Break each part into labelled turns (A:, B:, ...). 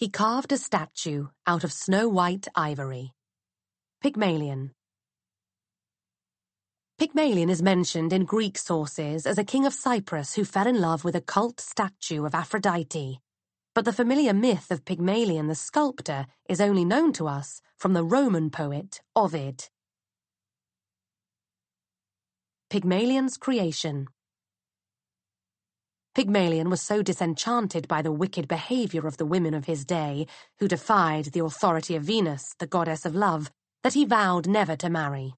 A: He carved a statue out of snow white ivory. Pygmalion Pygmalion is mentioned in Greek sources as a king of Cyprus who fell in love with a cult statue of Aphrodite. But the familiar myth of Pygmalion the sculptor is only known to us from the Roman poet Ovid. Pygmalion's Creation Pygmalion was so disenchanted by the wicked behavior of the women of his day, who defied the authority of Venus, the goddess of love, that he vowed never to marry.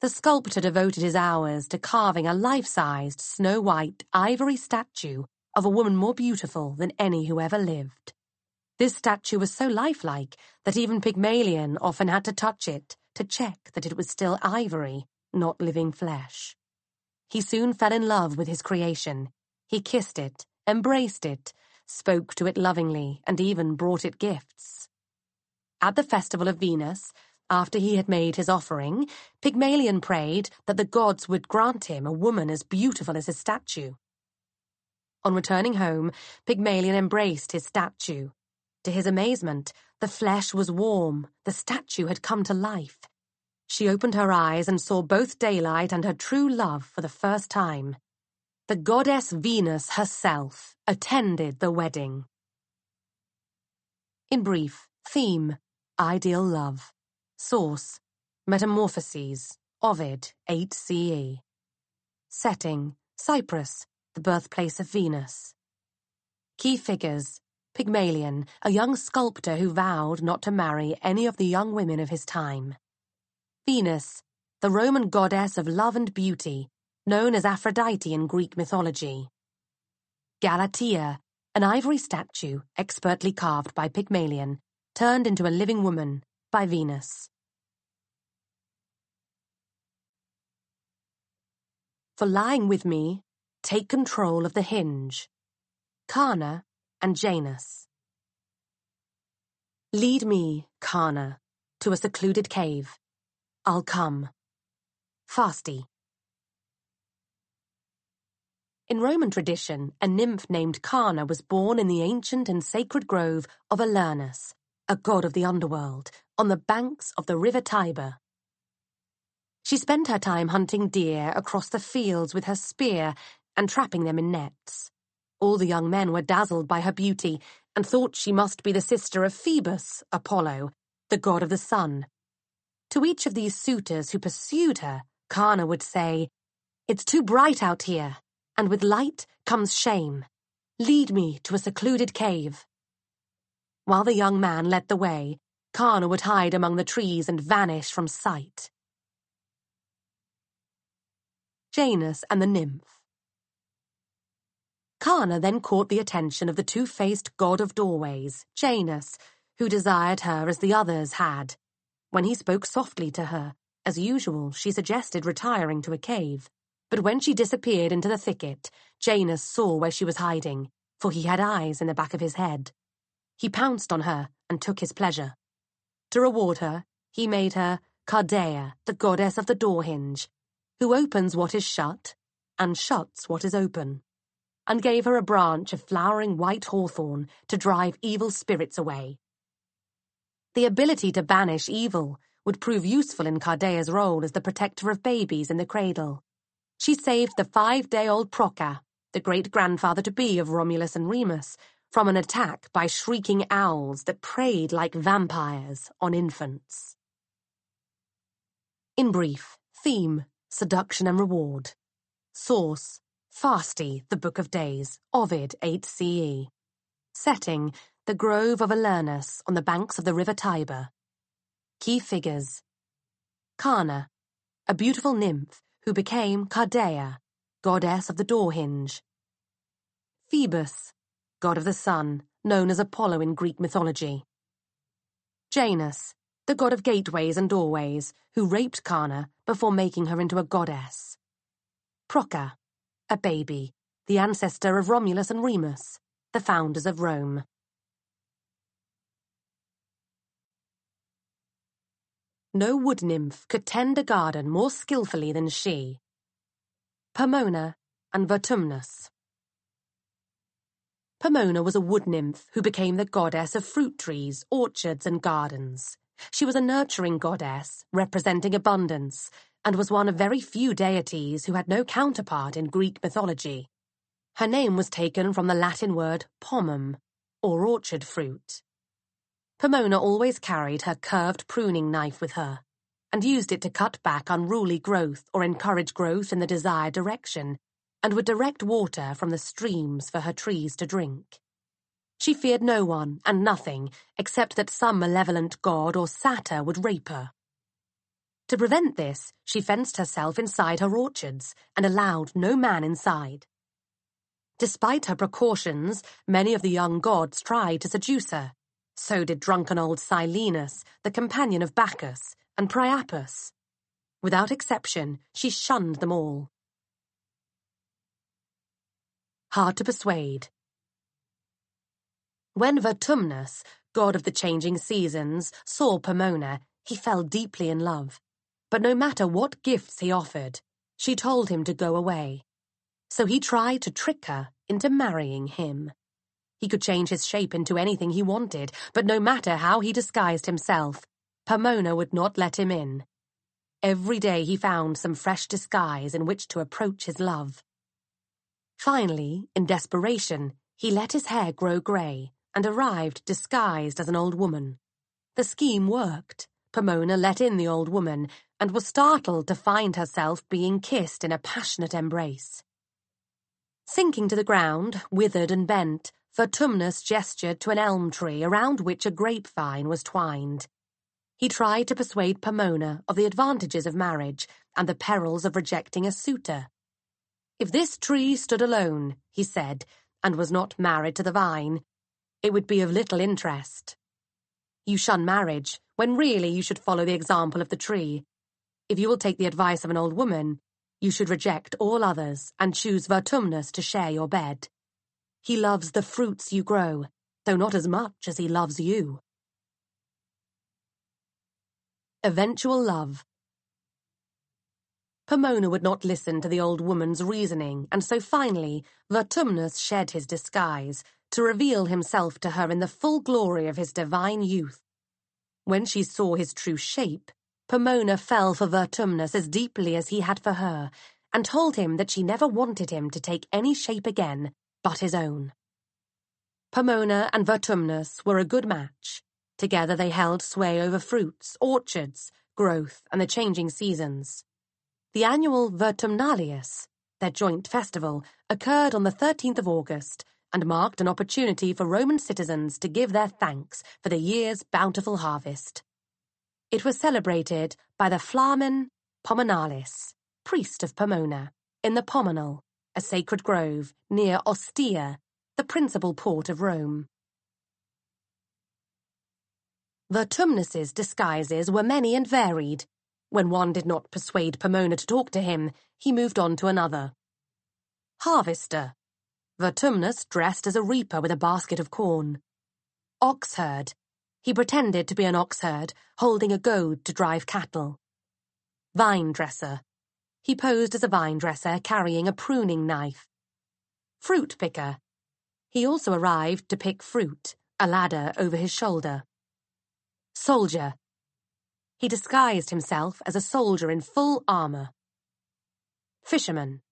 A: The sculptor devoted his hours to carving a life-sized, snow-white, ivory statue of a woman more beautiful than any who ever lived. This statue was so lifelike that even Pygmalion often had to touch it to check that it was still ivory, not living flesh. He soon fell in love with his creation, he kissed it, embraced it, spoke to it lovingly, and even brought it gifts. At the festival of Venus, after he had made his offering, Pygmalion prayed that the gods would grant him a woman as beautiful as his statue. On returning home, Pygmalion embraced his statue. To his amazement, the flesh was warm, the statue had come to life. She opened her eyes and saw both daylight and her true love for the first time the goddess Venus herself attended the wedding. In brief, theme, ideal love. Source, Metamorphoses, Ovid, 8 CE. Setting, Cyprus, the birthplace of Venus. Key figures, Pygmalion, a young sculptor who vowed not to marry any of the young women of his time. Venus, the Roman goddess of love and beauty, known as Aphrodite in Greek mythology. Galatea, an ivory statue expertly carved by Pygmalion, turned into a living woman by Venus. For lying with me, take control of the hinge. Carna and Janus. Lead me, Carna, to a secluded cave. I'll come. Fasti. In Roman tradition, a nymph named Carna was born in the ancient and sacred grove of Alernus, a god of the underworld, on the banks of the river Tiber. She spent her time hunting deer across the fields with her spear and trapping them in nets. All the young men were dazzled by her beauty and thought she must be the sister of Phoebus, Apollo, the god of the sun. To each of these suitors who pursued her, Carna would say, It's too bright out here and with light comes shame. Lead me to a secluded cave. While the young man led the way, Carna would hide among the trees and vanish from sight. Janus and the Nymph Carna then caught the attention of the two-faced god of doorways, Janus, who desired her as the others had. When he spoke softly to her, as usual, she suggested retiring to a cave. But when she disappeared into the thicket, Janus saw where she was hiding, for he had eyes in the back of his head. He pounced on her and took his pleasure. To reward her, he made her Cardea, the goddess of the door hinge, who opens what is shut and shuts what is open, and gave her a branch of flowering white hawthorn to drive evil spirits away. The ability to banish evil would prove useful in Cardea's role as the protector of babies in the cradle she saved the five-day-old Proca, the great-grandfather-to-be of Romulus and Remus, from an attack by shrieking owls that preyed like vampires on infants. In brief, theme, seduction and reward. Source, Fasti, the Book of Days, Ovid 8 CE. Setting, the Grove of Alernus on the banks of the River Tiber. Key figures. Carna, a beautiful nymph, who became Cardea, goddess of the door hinge. Phoebus, god of the sun, known as Apollo in Greek mythology. Janus, the god of gateways and doorways, who raped Carna before making her into a goddess. Proca, a baby, the ancestor of Romulus and Remus, the founders of Rome. no wood nymph could tend a garden more skillfully than she. Pomona and Vertumnus Pomona was a wood nymph who became the goddess of fruit trees, orchards and gardens. She was a nurturing goddess, representing abundance, and was one of very few deities who had no counterpart in Greek mythology. Her name was taken from the Latin word pomum, or orchard fruit. Pomona always carried her curved pruning knife with her and used it to cut back unruly growth or encourage growth in the desired direction, and would direct water from the streams for her trees to drink. She feared no one and nothing except that some malevolent god or satyr would rape her. To prevent this, she fenced herself inside her orchards and allowed no man inside. Despite her precautions, many of the young gods tried to seduce her, so did drunken old Silenus, the companion of Bacchus, and Priapus. Without exception, she shunned them all. Hard to persuade. When Vertumnus, god of the changing seasons, saw Pomona, he fell deeply in love. But no matter what gifts he offered, she told him to go away. So he tried to trick her into marrying him. He could change his shape into anything he wanted, but no matter how he disguised himself, Pomona would not let him in. Every day he found some fresh disguise in which to approach his love. Finally, in desperation, he let his hair grow grey and arrived disguised as an old woman. The scheme worked. Pomona let in the old woman and was startled to find herself being kissed in a passionate embrace. Sinking to the ground, withered and bent, Vertumnus gestured to an elm tree around which a grapevine was twined. He tried to persuade Pomona of the advantages of marriage and the perils of rejecting a suitor. If this tree stood alone, he said, and was not married to the vine, it would be of little interest. You shun marriage, when really you should follow the example of the tree. If you will take the advice of an old woman, you should reject all others and choose Vertumnus to share your bed. He loves the fruits you grow, though not as much as he loves you. Eventual love. Pomona would not listen to the old woman's reasoning, and so finally Vertumnus shed his disguise to reveal himself to her in the full glory of his divine youth. When she saw his true shape, Pomona fell for Vertumnus as deeply as he had for her, and told him that she never wanted him to take any shape again, but his own. Pomona and Vertumnus were a good match. Together they held sway over fruits, orchards, growth, and the changing seasons. The annual Vertumnalia, their joint festival, occurred on the 13th of August and marked an opportunity for Roman citizens to give their thanks for the year's bountiful harvest. It was celebrated by the Flamen Pomonalis, priest of Pomona, in the Pomonal, a sacred grove near Ostia, the principal port of Rome. Vertumnus's disguises were many and varied. When one did not persuade Pomona to talk to him, he moved on to another. Harvester. Vertumnus dressed as a reaper with a basket of corn. Oxherd. He pretended to be an oxherd, holding a goad to drive cattle. Vine dresser. He posed as a vine dresser carrying a pruning knife. Fruit picker. He also arrived to pick fruit, a ladder over his shoulder. Soldier. He disguised himself as a soldier in full armor. Fisherman.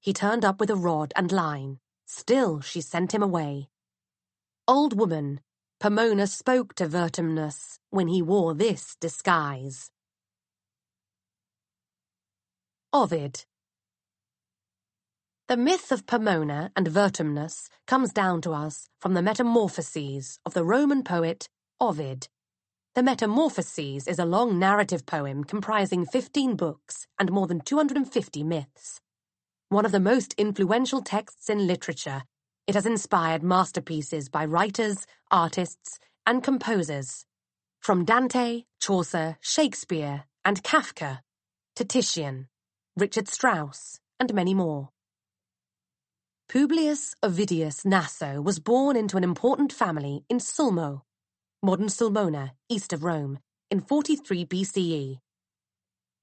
A: He turned up with a rod and line. Still, she sent him away. Old woman. Pomona spoke to Vertumnus when he wore this disguise. Ovid The myth of Pomona and Vertumnus comes down to us from the Metamorphoses of the Roman poet Ovid. The Metamorphoses is a long narrative poem comprising 15 books and more than 250 myths. One of the most influential texts in literature, it has inspired masterpieces by writers, artists, and composers from Dante, Chaucer, Shakespeare, and Kafka to Titian. Richard Strauss, and many more. Publius Ovidius Naso was born into an important family in Sulmo, modern Sulmona, east of Rome, in 43 BCE.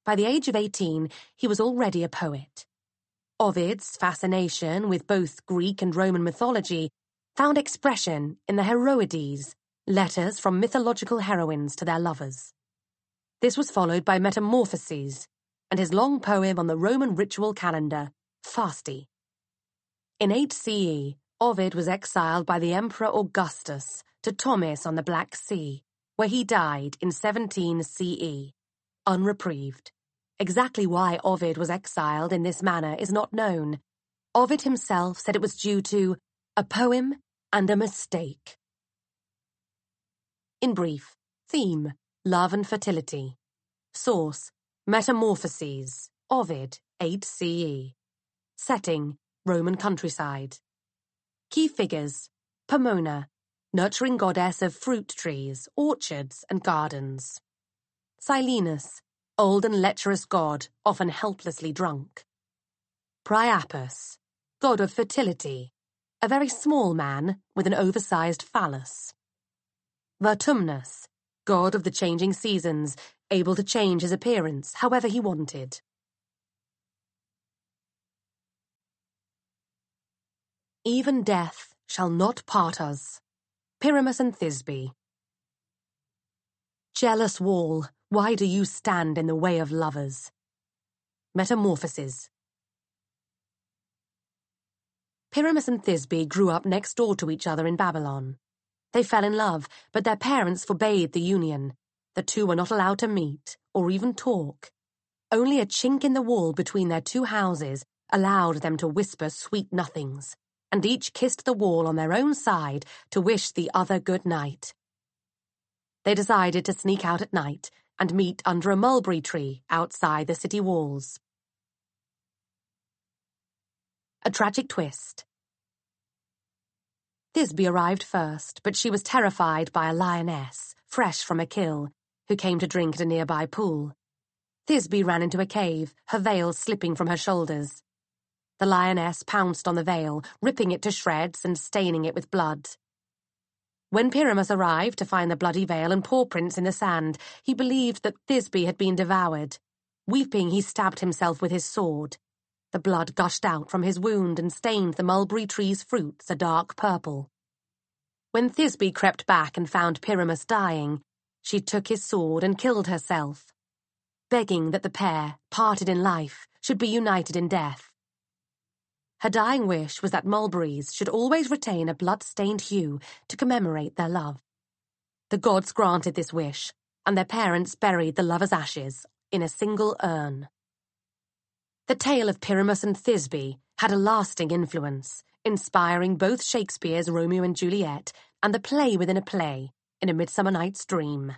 A: By the age of 18, he was already a poet. Ovid's fascination with both Greek and Roman mythology found expression in the Heroides, letters from mythological heroines to their lovers. This was followed by Metamorphoses, and his long poem on the Roman ritual calendar, Fasti. In 8 CE, Ovid was exiled by the Emperor Augustus to Tomis on the Black Sea, where he died in 17 CE, unreprieved. Exactly why Ovid was exiled in this manner is not known. Ovid himself said it was due to a poem and a mistake. In brief, theme, love and fertility. Source, Metamorphoses, Ovid, 8 CE. Setting, Roman countryside. Key figures, Pomona, nurturing goddess of fruit trees, orchards, and gardens. Silenus, old and lecherous god, often helplessly drunk. Priapus, god of fertility, a very small man with an oversized phallus. Vertumnus, god of the changing seasons, able to change his appearance however he wanted. Even death shall not part us. Pyramus and Thisbe. Jealous wall, why do you stand in the way of lovers? Metamorphoses. Pyramus and Thisbe grew up next door to each other in Babylon. They fell in love, but their parents forbade the union, the two were not allowed to meet or even talk. Only a chink in the wall between their two houses allowed them to whisper sweet nothings, and each kissed the wall on their own side to wish the other good night. They decided to sneak out at night and meet under a mulberry tree outside the city walls. A Tragic Twist Thisbe arrived first, but she was terrified by a lioness, fresh from a kill, who came to drink at a nearby pool. Thisbe ran into a cave, her veil slipping from her shoulders. The lioness pounced on the veil, ripping it to shreds and staining it with blood. When Pyramus arrived to find the bloody veil and paw prints in the sand, he believed that Thisbe had been devoured. Weeping, he stabbed himself with his sword. The blood gushed out from his wound and stained the mulberry tree's fruits a dark purple. When Thisbe crept back and found Pyramus dying, she took his sword and killed herself, begging that the pair parted in life should be united in death. Her dying wish was that mulberries should always retain a blood-stained hue to commemorate their love. The gods granted this wish, and their parents buried the lover's ashes in a single urn. The tale of Pyramus and Thisbe had a lasting influence, inspiring both Shakespeare's Romeo and Juliet and the play within a play, in A Midsummer Night's Dream.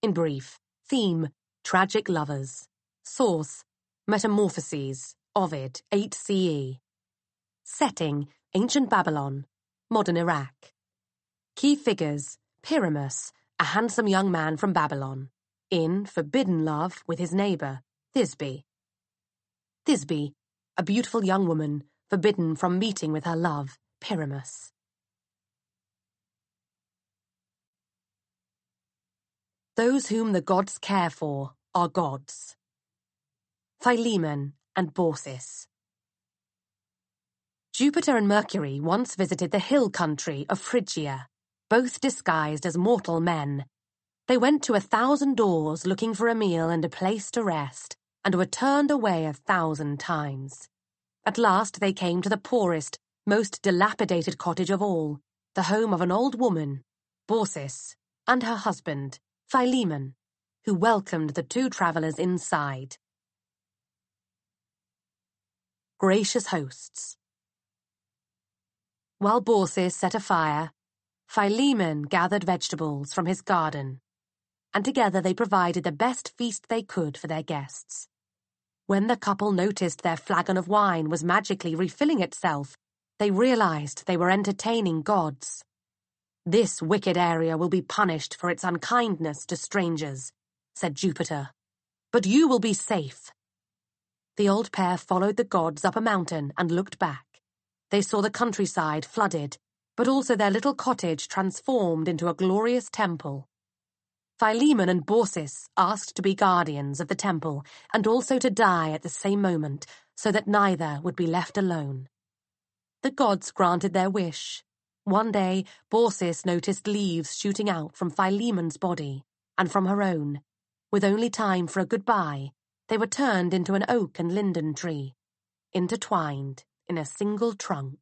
A: In brief, theme, tragic lovers. Source, Metamorphoses, Ovid, 8 CE. Setting, Ancient Babylon, Modern Iraq. Key figures, Pyramus, a handsome young man from Babylon. In forbidden love with his neighbor, Thisbe. Thisbe, a beautiful young woman, forbidden from meeting with her love, Pyramus. Those whom the gods care for are gods. Philemon and Baucis. Jupiter and Mercury once visited the hill country of Phrygia, both disguised as mortal men. They went to a thousand doors looking for a meal and a place to rest, and were turned away a thousand times. At last they came to the poorest, most dilapidated cottage of all, the home of an old woman, Baucis, and her husband, Philemon, who welcomed the two travelers inside. Gracious hosts. While Baucis set a fire, Philemon gathered vegetables from his garden, and together they provided the best feast they could for their guests. When the couple noticed their flagon of wine was magically refilling itself, they realized they were entertaining gods. This wicked area will be punished for its unkindness to strangers, said Jupiter. But you will be safe. The old pair followed the gods up a mountain and looked back. They saw the countryside flooded, but also their little cottage transformed into a glorious temple. Philemon and Baucis asked to be guardians of the temple and also to die at the same moment so that neither would be left alone. The gods granted their wish, one day, Baucis noticed leaves shooting out from Philemon's body, and from her own. With only time for a goodbye, they were turned into an oak and linden tree, intertwined in a single trunk.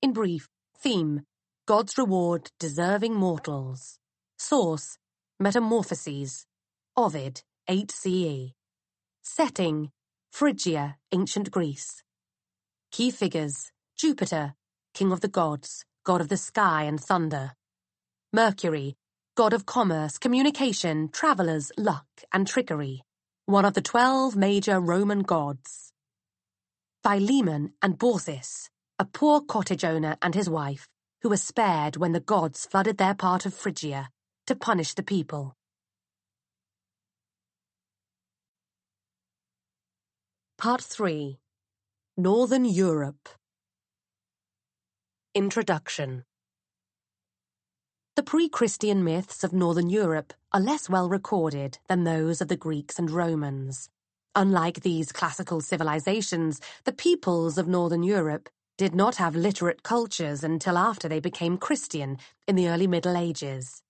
A: In brief, theme, God's reward deserving mortals. Source, Metamorphoses, Ovid, 8 CE. Setting, Phrygia, ancient Greece. Key figures, Jupiter, king of the gods, god of the sky and thunder. Mercury, god of commerce, communication, travellers, luck and trickery. One of the twelve major Roman gods. Philemon and Baucis, a poor cottage owner and his wife, who were spared when the gods flooded their part of Phrygia to punish the people. Part 3 Northern Europe Introduction The pre-Christian myths of Northern Europe are less well recorded than those of the Greeks and Romans. Unlike these classical civilizations, the peoples of Northern Europe did not have literate cultures until after they became Christian in the early Middle Ages.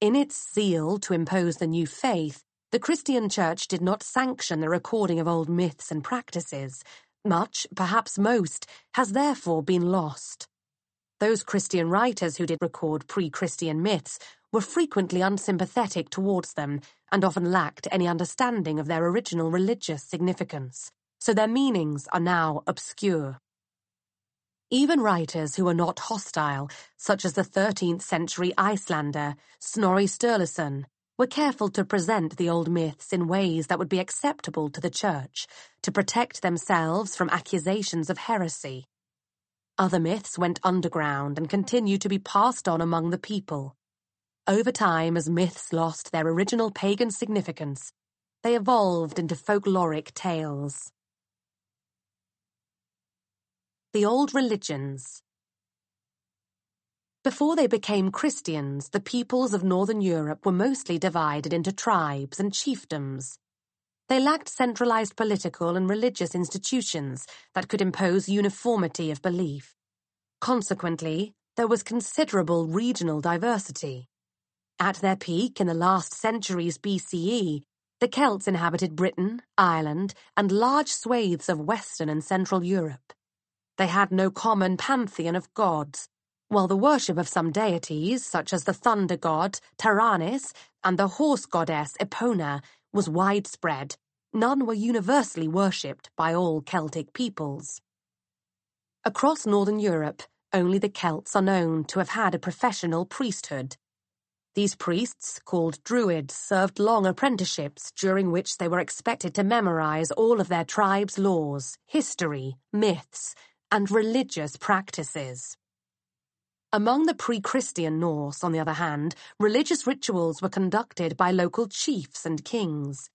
A: In its zeal to impose the new faith, the Christian Church did not sanction the recording of old myths and practices. Much, perhaps most, has therefore been lost. Those Christian writers who did record pre Christian myths were frequently unsympathetic towards them and often lacked any understanding of their original religious significance, so their meanings are now obscure. Even writers who are not hostile, such as the 13th century Icelander Snorri Sturluson, were careful to present the old myths in ways that would be acceptable to the Church to protect themselves from accusations of heresy. Other myths went underground and continued to be passed on among the people. Over time, as myths lost their original pagan significance, they evolved into folkloric tales. The Old Religions Before they became Christians, the peoples of Northern Europe were mostly divided into tribes and chiefdoms, they lacked centralized political and religious institutions that could impose uniformity of belief. Consequently, there was considerable regional diversity. At their peak in the last centuries BCE, the Celts inhabited Britain, Ireland, and large swathes of Western and Central Europe. They had no common pantheon of gods, while the worship of some deities, such as the thunder god Taranis and the horse goddess Epona, was widespread. None were universally worshipped by all Celtic peoples. Across northern Europe, only the Celts are known to have had a professional priesthood. These priests, called druids, served long apprenticeships during which they were expected to memorize all of their tribe's laws, history, myths, and religious practices. Among the pre-Christian Norse, on the other hand, religious rituals were conducted by local chiefs and kings.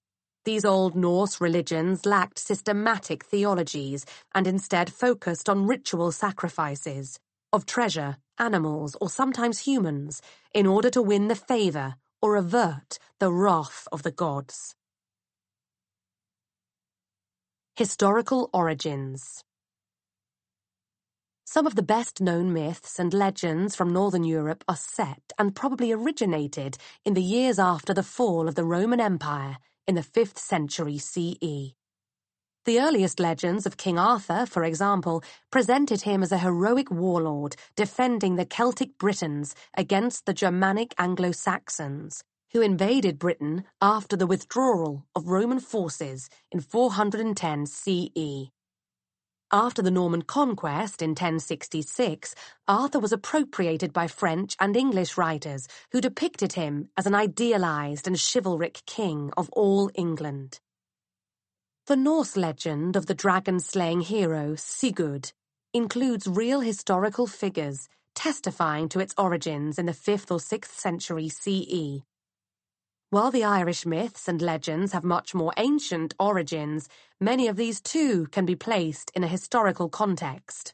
A: These old Norse religions lacked systematic theologies and instead focused on ritual sacrifices of treasure, animals, or sometimes humans in order to win the favor or avert the wrath of the gods. Historical Origins some of the best-known myths and legends from Northern Europe are set and probably originated in the years after the fall of the Roman Empire in the 5th century CE. The earliest legends of King Arthur, for example, presented him as a heroic warlord defending the Celtic Britons against the Germanic Anglo-Saxons, who invaded Britain after the withdrawal of Roman forces in 410 CE. After the Norman conquest in 1066, Arthur was appropriated by French and English writers who depicted him as an idealized and chivalric king of all England. The Norse legend of the dragon-slaying hero Sigurd includes real historical figures testifying to its origins in the 5th or 6th century CE. While the Irish myths and legends have much more ancient origins, many of these too can be placed in a historical context.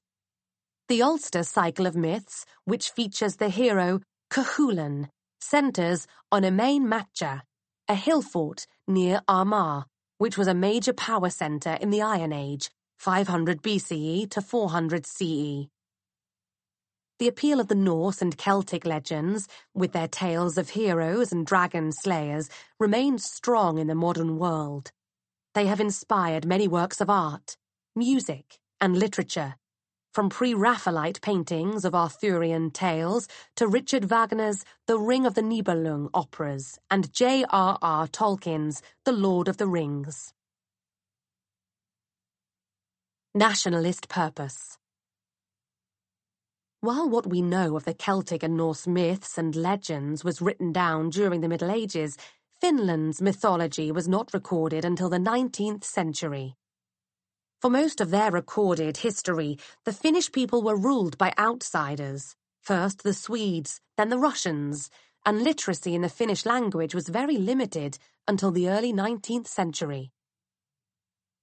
A: The Ulster cycle of myths, which features the hero Cuchulainn, centres on Emain Macha, a hill fort near Armagh, which was a major power centre in the Iron Age, 500 BCE to 400 CE the appeal of the Norse and Celtic legends, with their tales of heroes and dragon slayers, remains strong in the modern world. They have inspired many works of art, music, and literature, from pre-Raphaelite paintings of Arthurian tales to Richard Wagner's The Ring of the Nibelung operas and J.R.R. Tolkien's The Lord of the Rings. Nationalist Purpose while what we know of the Celtic and Norse myths and legends was written down during the Middle Ages, Finland's mythology was not recorded until the 19th century. For most of their recorded history, the Finnish people were ruled by outsiders first the Swedes, then the Russians, and literacy in the Finnish language was very limited until the early 19th century.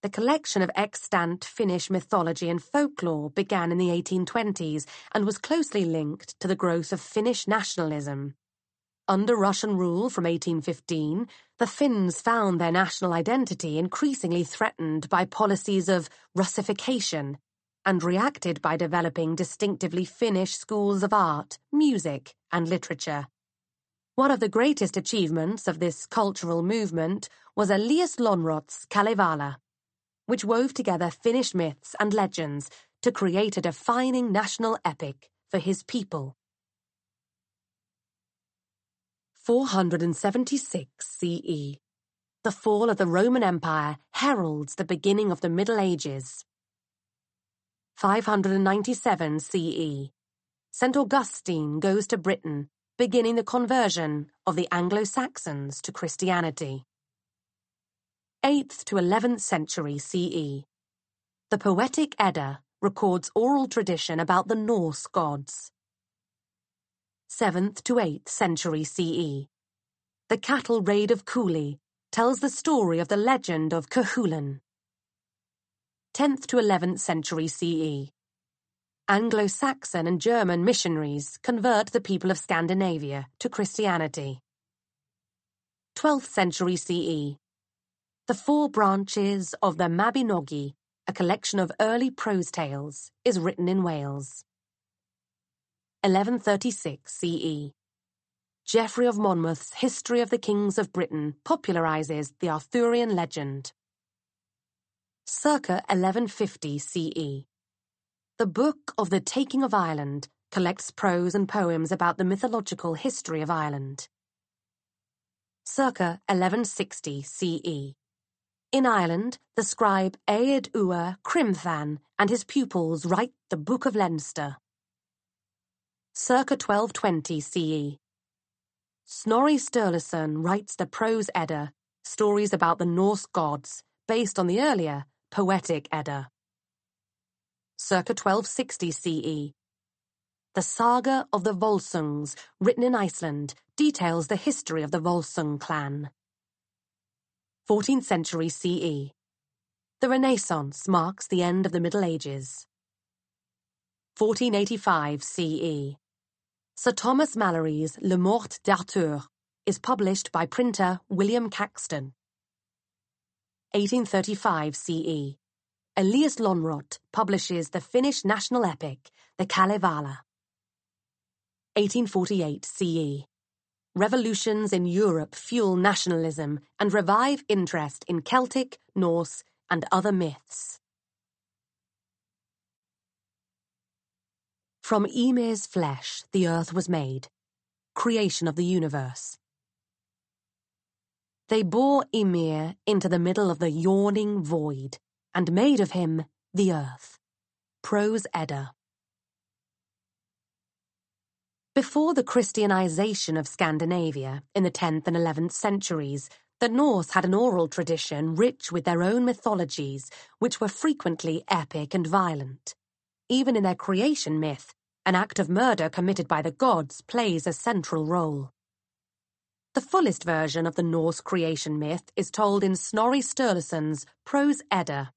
A: The collection of extant Finnish mythology and folklore began in the 1820s and was closely linked to the growth of Finnish nationalism. Under Russian rule from 1815, the Finns found their national identity increasingly threatened by policies of Russification and reacted by developing distinctively Finnish schools of art, music, and literature. One of the greatest achievements of this cultural movement was Elias Lönnrot's Kalevala which wove together Finnish myths and legends to create a defining national epic for his people. 476 CE The fall of the Roman Empire heralds the beginning of the Middle Ages. 597 CE St. Augustine goes to Britain, beginning the conversion of the Anglo-Saxons to Christianity. 8th to 11th century CE. The poetic Edda records oral tradition about the Norse gods. 7th to 8th century CE. The cattle raid of Cooley tells the story of the legend of Cuchulain. 10th to 11th century CE. Anglo Saxon and German missionaries convert the people of Scandinavia to Christianity. 12th century CE. The Four Branches of the Mabinogi, a collection of early prose tales, is written in Wales. 1136 CE Geoffrey of Monmouth's History of the Kings of Britain popularizes the Arthurian legend. Circa 1150 CE The Book of the Taking of Ireland collects prose and poems about the mythological history of Ireland. Circa 1160 CE in Ireland, the scribe Aed Ua Crimthan and his pupils write the Book of Leinster. Circa 1220 CE. Snorri Sturluson writes the Prose Edda, stories about the Norse gods, based on the earlier Poetic Edda. Circa 1260 CE. The Saga of the Volsungs, written in Iceland, details the history of the Volsung clan. 14th century CE. The Renaissance marks the end of the Middle Ages. 1485 CE. Sir Thomas Malory's Le Morte d'Arthur is published by printer William Caxton. 1835 CE. Elias Lönnrot publishes the Finnish national epic, the Kalevala. 1848 CE revolutions in Europe fuel nationalism and revive interest in Celtic, Norse, and other myths. From Ymir's flesh the earth was made, creation of the universe. They bore Ymir into the middle of the yawning void and made of him the earth. Prose Edda before the Christianization of Scandinavia in the 10th and 11th centuries, the Norse had an oral tradition rich with their own mythologies, which were frequently epic and violent. Even in their creation myth, an act of murder committed by the gods plays a central role. The fullest version of the Norse creation myth is told in Snorri Sturluson's Prose Edda.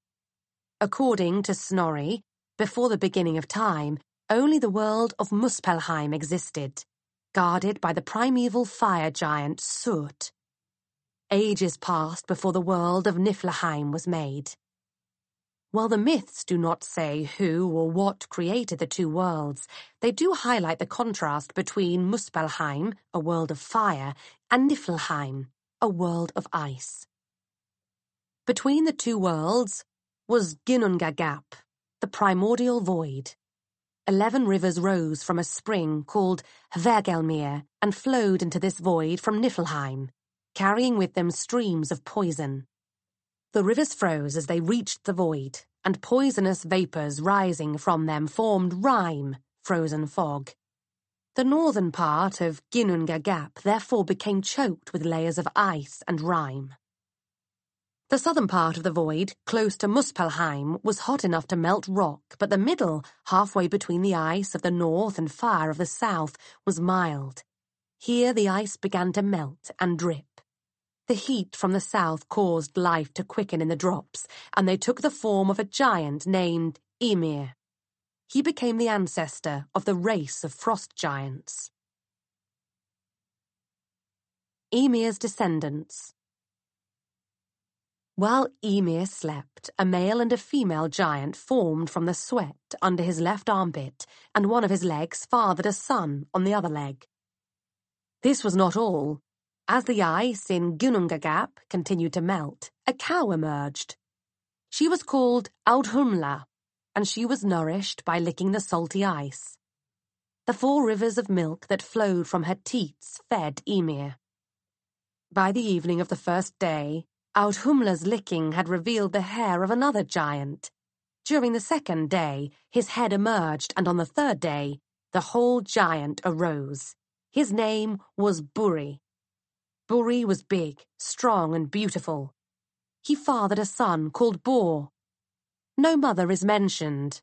A: According to Snorri, before the beginning of time, only the world of Muspelheim existed, guarded by the primeval fire giant Surt. Ages passed before the world of Niflheim was made. While the myths do not say who or what created the two worlds, they do highlight the contrast between Muspelheim, a world of fire, and Niflheim, a world of ice. Between the two worlds was Ginnungagap, the primordial void eleven rivers rose from a spring called Hvergelmir and flowed into this void from Niflheim, carrying with them streams of poison. The rivers froze as they reached the void, and poisonous vapors rising from them formed rime, frozen fog. The northern part of Ginnunga Gap therefore became choked with layers of ice and rime. The southern part of the void, close to Muspelheim, was hot enough to melt rock, but the middle, halfway between the ice of the north and fire of the south, was mild. Here the ice began to melt and drip. The heat from the south caused life to quicken in the drops, and they took the form of a giant named Ymir. He became the ancestor of the race of frost giants. Ymir's Descendants while Ymir slept, a male and a female giant formed from the sweat under his left armpit, and one of his legs fathered a son on the other leg. This was not all. As the ice in Ginnungagap continued to melt, a cow emerged. She was called Audhumla, and she was nourished by licking the salty ice. The four rivers of milk that flowed from her teats fed Ymir. By the evening of the first day, Audhumla's licking had revealed the hair of another giant. During the second day, his head emerged, and on the third day, the whole giant arose. His name was Buri. Buri was big, strong, and beautiful. He fathered a son called Bor. No mother is mentioned,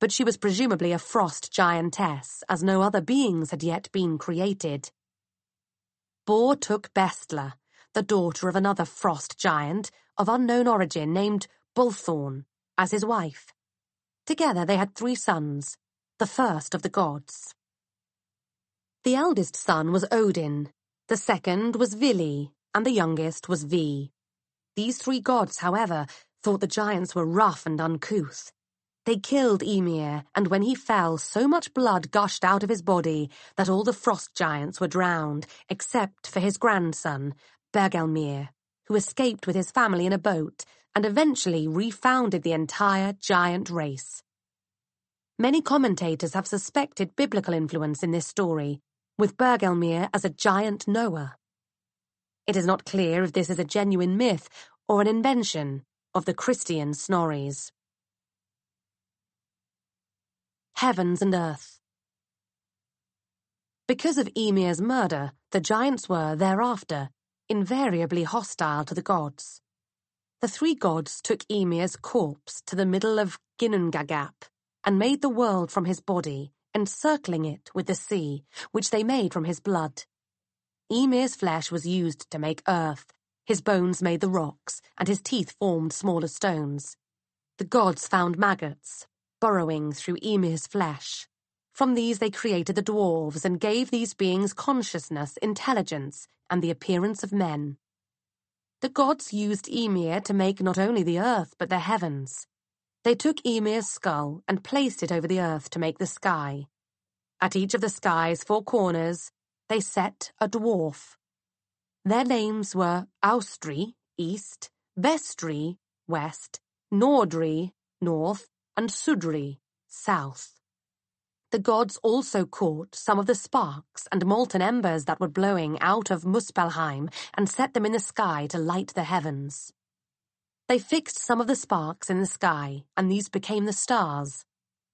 A: but she was presumably a frost giantess, as no other beings had yet been created. Bor took Bestla the daughter of another frost giant of unknown origin named Bolthorn, as his wife. Together they had three sons, the first of the gods. The eldest son was Odin, the second was Vili, and the youngest was Vi. These three gods, however, thought the giants were rough and uncouth. They killed Ymir, and when he fell, so much blood gushed out of his body that all the frost giants were drowned, except for his grandson, Bergelmir, who escaped with his family in a boat and eventually refounded the entire giant race. Many commentators have suspected biblical influence in this story, with Bergelmir as a giant Noah. It is not clear if this is a genuine myth or an invention of the Christian Snorris. Heavens and Earth Because of Ymir's murder, the giants were, thereafter, invariably hostile to the gods. The three gods took Ymir's corpse to the middle of Ginnungagap and made the world from his body, encircling it with the sea, which they made from his blood. Ymir's flesh was used to make earth, his bones made the rocks, and his teeth formed smaller stones. The gods found maggots, burrowing through Ymir's flesh. From these they created the dwarves and gave these beings consciousness, intelligence, and the appearance of men. The gods used Ymir to make not only the earth but the heavens. They took Ymir's skull and placed it over the earth to make the sky. At each of the sky's four corners, they set a dwarf. Their names were Austri, east, Vestri, west, Nordri, north, and Sudri, south the gods also caught some of the sparks and molten embers that were blowing out of Muspelheim and set them in the sky to light the heavens. They fixed some of the sparks in the sky, and these became the stars.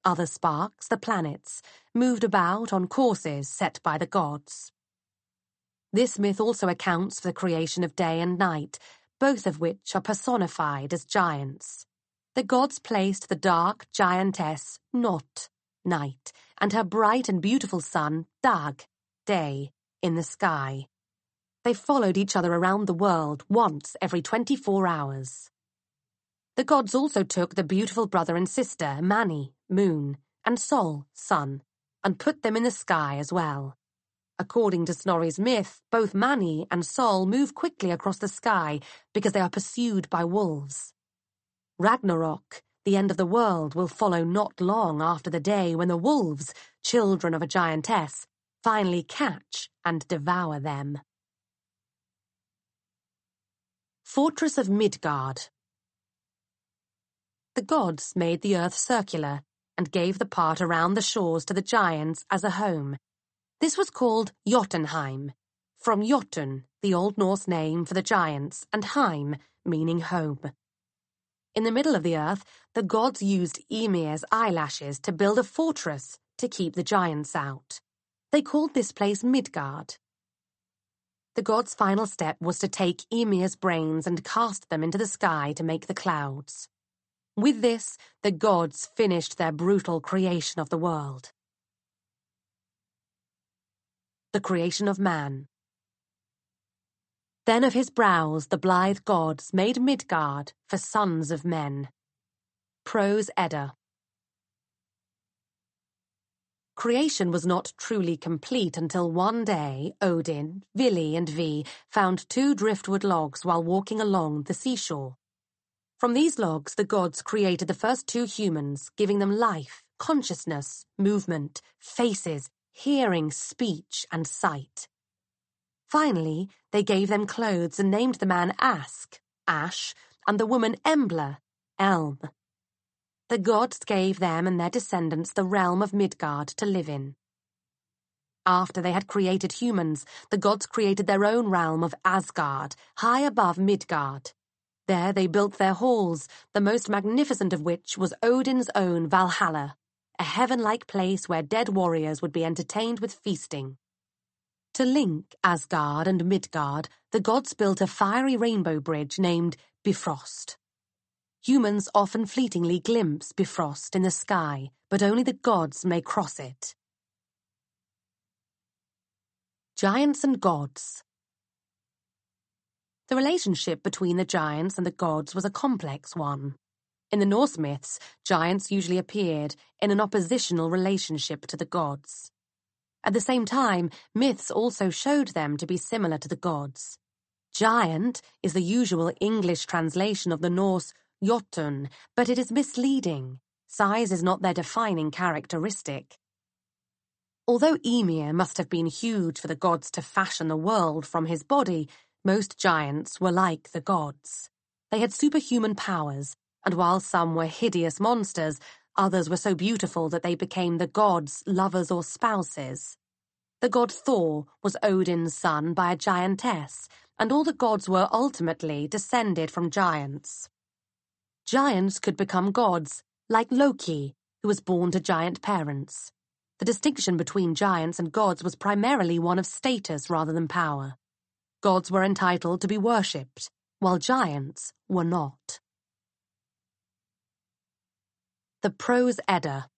A: Other sparks, the planets, moved about on courses set by the gods. This myth also accounts for the creation of day and night, both of which are personified as giants. The gods placed the dark giantess, Nott night, and her bright and beautiful son, Dag, day, in the sky. They followed each other around the world once every 24 hours. The gods also took the beautiful brother and sister, Mani, moon, and Sol, sun, and put them in the sky as well. According to Snorri's myth, both Mani and Sol move quickly across the sky because they are pursued by wolves. Ragnarok, the end of the world will follow not long after the day when the wolves, children of a giantess, finally catch and devour them. Fortress of Midgard The gods made the earth circular and gave the part around the shores to the giants as a home. This was called Jotunheim, from Jotun, the Old Norse name for the giants, and Heim, meaning home. In the middle of the earth, the gods used Ymir's eyelashes to build a fortress to keep the giants out. They called this place Midgard. The god's final step was to take Ymir's brains and cast them into the sky to make the clouds. With this, the gods finished their brutal creation of the world. The creation of man. Then of his brows the blithe gods made Midgard for sons of men. Prose Edda Creation was not truly complete until one day Odin, Vili and Ve found two driftwood logs while walking along the seashore. From these logs the gods created the first two humans, giving them life, consciousness, movement, faces, hearing, speech and sight. Finally, they gave them clothes and named the man Ask, Ash, and the woman Embla, Elm. The gods gave them and their descendants the realm of Midgard to live in. After they had created humans, the gods created their own realm of Asgard, high above Midgard. There they built their halls, the most magnificent of which was Odin's own Valhalla, a heaven-like place where dead warriors would be entertained with feasting. To link Asgard and Midgard, the gods built a fiery rainbow bridge named Bifrost. Humans often fleetingly glimpse Bifrost in the sky, but only the gods may cross it. Giants and Gods The relationship between the giants and the gods was a complex one. In the Norse myths, giants usually appeared in an oppositional relationship to the gods. At the same time, myths also showed them to be similar to the gods. Giant is the usual English translation of the Norse jotun, but it is misleading. Size is not their defining characteristic. Although Ymir must have been huge for the gods to fashion the world from his body, most giants were like the gods. They had superhuman powers, and while some were hideous monsters, Others were so beautiful that they became the gods, lovers or spouses. The god Thor was Odin's son by a giantess, and all the gods were ultimately descended from giants. Giants could become gods, like Loki, who was born to giant parents. The distinction between giants and gods was primarily one of status rather than power. Gods were entitled to be worshipped, while giants were not. The Prose Edda.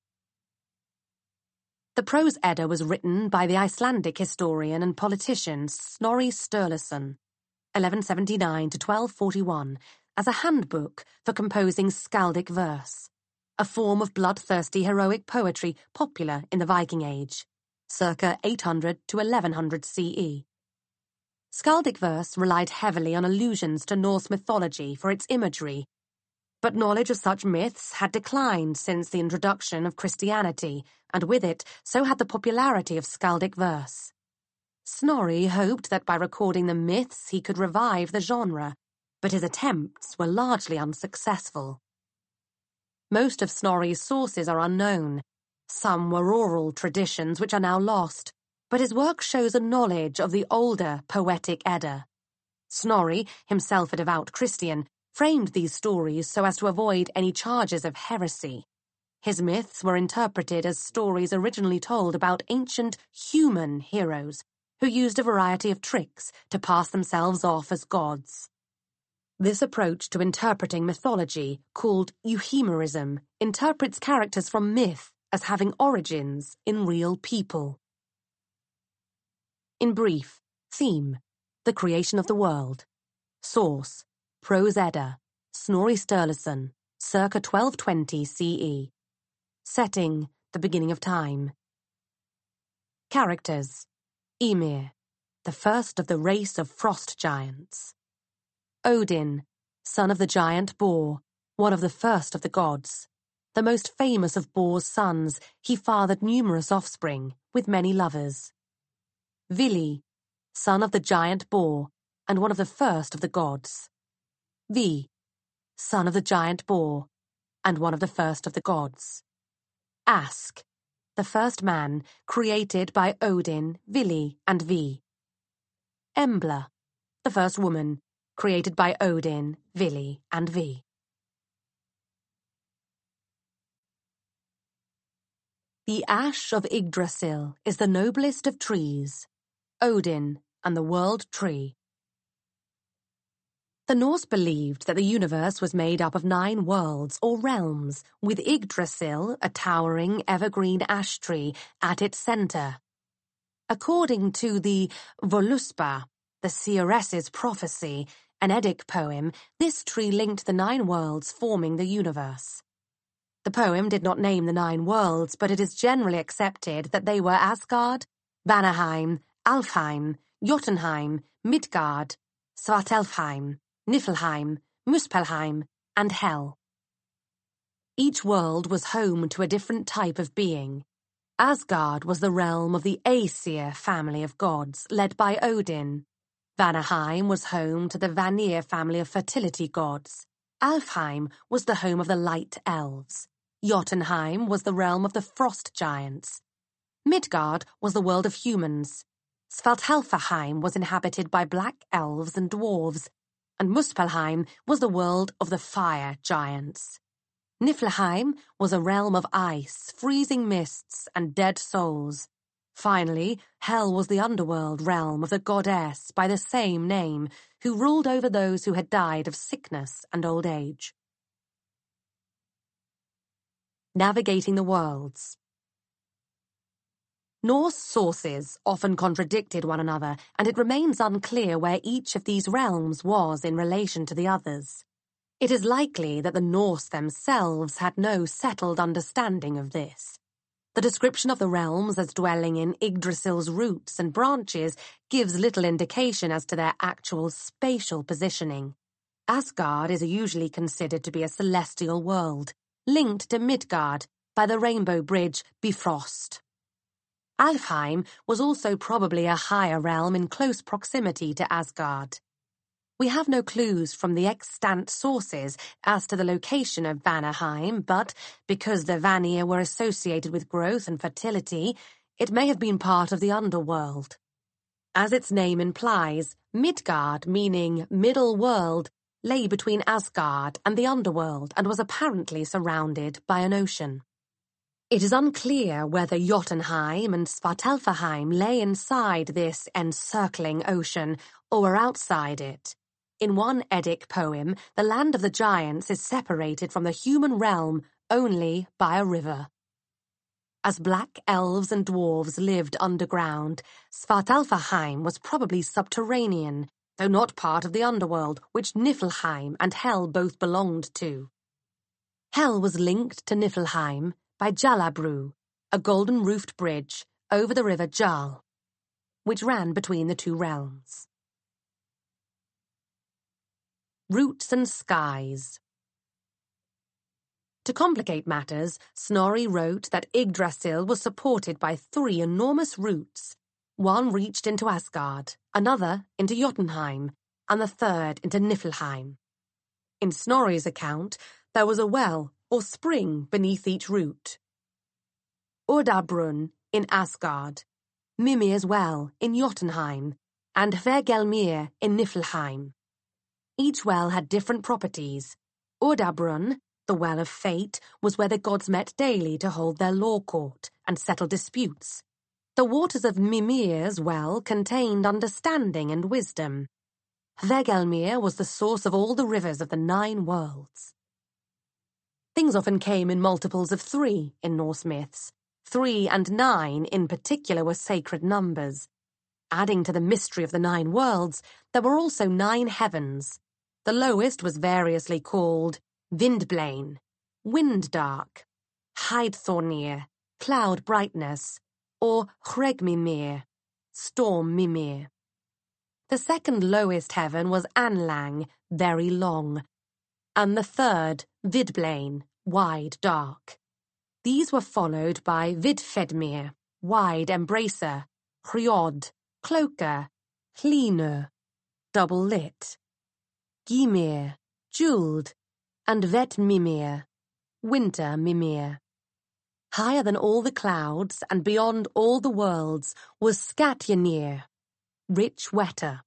A: The Prose Edda was written by the Icelandic historian and politician Snorri Sturluson, 1179 to 1241, as a handbook for composing skaldic verse, a form of bloodthirsty heroic poetry popular in the Viking Age, circa 800 to 1100 CE. Skaldic verse relied heavily on allusions to Norse mythology for its imagery but knowledge of such myths had declined since the introduction of Christianity, and with it so had the popularity of skaldic verse. Snorri hoped that by recording the myths he could revive the genre, but his attempts were largely unsuccessful. Most of Snorri's sources are unknown. Some were oral traditions which are now lost, but his work shows a knowledge of the older poetic Edda. Snorri, himself a devout Christian, framed these stories so as to avoid any charges of heresy. His myths were interpreted as stories originally told about ancient human heroes who used a variety of tricks to pass themselves off as gods. This approach to interpreting mythology, called euhemerism, interprets characters from myth as having origins in real people. In brief, theme, the creation of the world. Source, Prose Edda, Snorri Sturluson, circa 1220 CE. Setting, the beginning of time. Characters Ymir, the first of the race of frost giants. Odin, son of the giant Bor, one of the first of the gods. The most famous of Bor's sons, he fathered numerous offspring, with many lovers. Vili, son of the giant Bor, and one of the first of the gods. Ve, son of the giant Bor, and one of the first of the gods. Ask, the first man, created by Odin, Vili, and Ve. Embla, the first woman, created by Odin, Vili, and Ve. The ash of Yggdrasil is the noblest of trees, Odin and the world tree. The Norse believed that the universe was made up of nine worlds or realms, with Yggdrasil, a towering evergreen ash tree, at its center. According to the Voluspa, the seeress's prophecy, an Eddic poem, this tree linked the nine worlds forming the universe. The poem did not name the nine worlds, but it is generally accepted that they were Asgard, Vanaheim, Alfheim, Jotunheim, Midgard, Svartalfheim. Niflheim, Muspelheim, and Hel. Each world was home to a different type of being. Asgard was the realm of the Aesir family of gods, led by Odin. Vanaheim was home to the Vanir family of fertility gods. Alfheim was the home of the light elves. Jotunheim was the realm of the frost giants. Midgard was the world of humans. Svartalfheim was inhabited by black elves and dwarves, and Muspelheim was the world of the fire giants. Niflheim was a realm of ice, freezing mists, and dead souls. Finally, Hel was the underworld realm of the goddess by the same name, who ruled over those who had died of sickness and old age. Navigating the Worlds Norse sources often contradicted one another, and it remains unclear where each of these realms was in relation to the others. It is likely that the Norse themselves had no settled understanding of this. The description of the realms as dwelling in Yggdrasil's roots and branches gives little indication as to their actual spatial positioning. Asgard is usually considered to be a celestial world, linked to Midgard by the rainbow bridge Bifrost. Alfheim was also probably a higher realm in close proximity to Asgard. We have no clues from the extant sources as to the location of Vanaheim, but because the Vanir were associated with growth and fertility, it may have been part of the underworld. As its name implies, Midgard, meaning middle world, lay between Asgard and the underworld and was apparently surrounded by an ocean. It is unclear whether Jotunheim and Svartalfaheim lay inside this encircling ocean or were outside it. In one Eddic poem, the land of the giants is separated from the human realm only by a river. As black elves and dwarves lived underground, Svartalfaheim was probably subterranean, though not part of the underworld, which Niflheim and Hel both belonged to. Hel was linked to Niflheim by Gjallarbru, a golden-roofed bridge over the river Jal, which ran between the two realms. Roots and Skies To complicate matters, Snorri wrote that Yggdrasil was supported by three enormous roots. One reached into Asgard, another into Jotunheim, and the third into Niflheim. In Snorri's account, there was a well or spring beneath each root. Urdabrunn in Asgard, Mimir's Well in Jotunheim, and Hvergelmir in Niflheim. Each well had different properties. Urdabrunn, the well of fate, was where the gods met daily to hold their law court and settle disputes. The waters of Mimir's well contained understanding and wisdom. Hvergelmir was the source of all the rivers of the nine worlds. Things often came in multiples of three in Norse myths. Three and nine, in particular, were sacred numbers. Adding to the mystery of the nine worlds, there were also nine heavens. The lowest was variously called Vindblane, Winddark, Heidthornir, Cloud Brightness, or Hregmimir, Storm Mimir. The second lowest heaven was Andlang, Very Long, and the third Vidblain, wide dark. These were followed by Vidfedmir, wide embracer, Hriod, cloaker, Hlinu, double lit, Gymir, jeweled, and Vetmimir, winter Mimir. Higher than all the clouds and beyond all the worlds was Skatyrnir, rich wetter.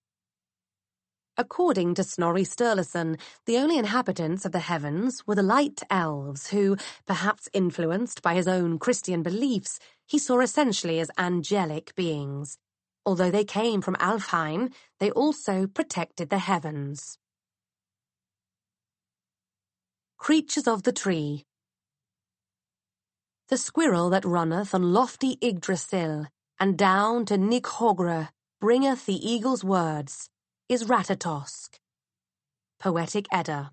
A: According to Snorri Sturluson, the only inhabitants of the heavens were the light elves who, perhaps influenced by his own Christian beliefs, he saw essentially as angelic beings. Although they came from Alfheim, they also protected the heavens. Creatures of the Tree The squirrel that runneth on lofty Yggdrasil, and down to Nighogra, bringeth the eagle's words, is Ratatosk. Poetic Edda.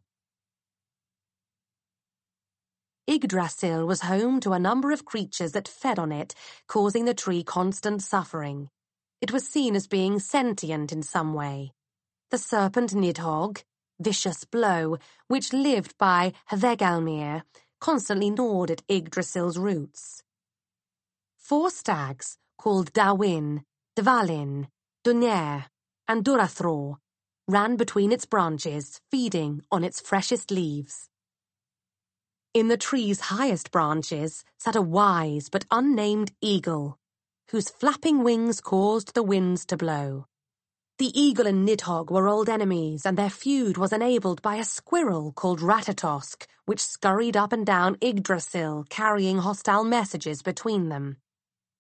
A: Yggdrasil was home to a number of creatures that fed on it, causing the tree constant suffering. It was seen as being sentient in some way. The serpent Nidhogg, vicious blow, which lived by Hvergelmir, constantly gnawed at Yggdrasil's roots. Four stags, called Dawin, Dvalin, Duneyr, and Durathror ran between its branches, feeding on its freshest leaves. In the tree's highest branches sat a wise but unnamed eagle, whose flapping wings caused the winds to blow. The eagle and nidhogg were old enemies, and their feud was enabled by a squirrel called Ratatosk, which scurried up and down Yggdrasil, carrying hostile messages between them.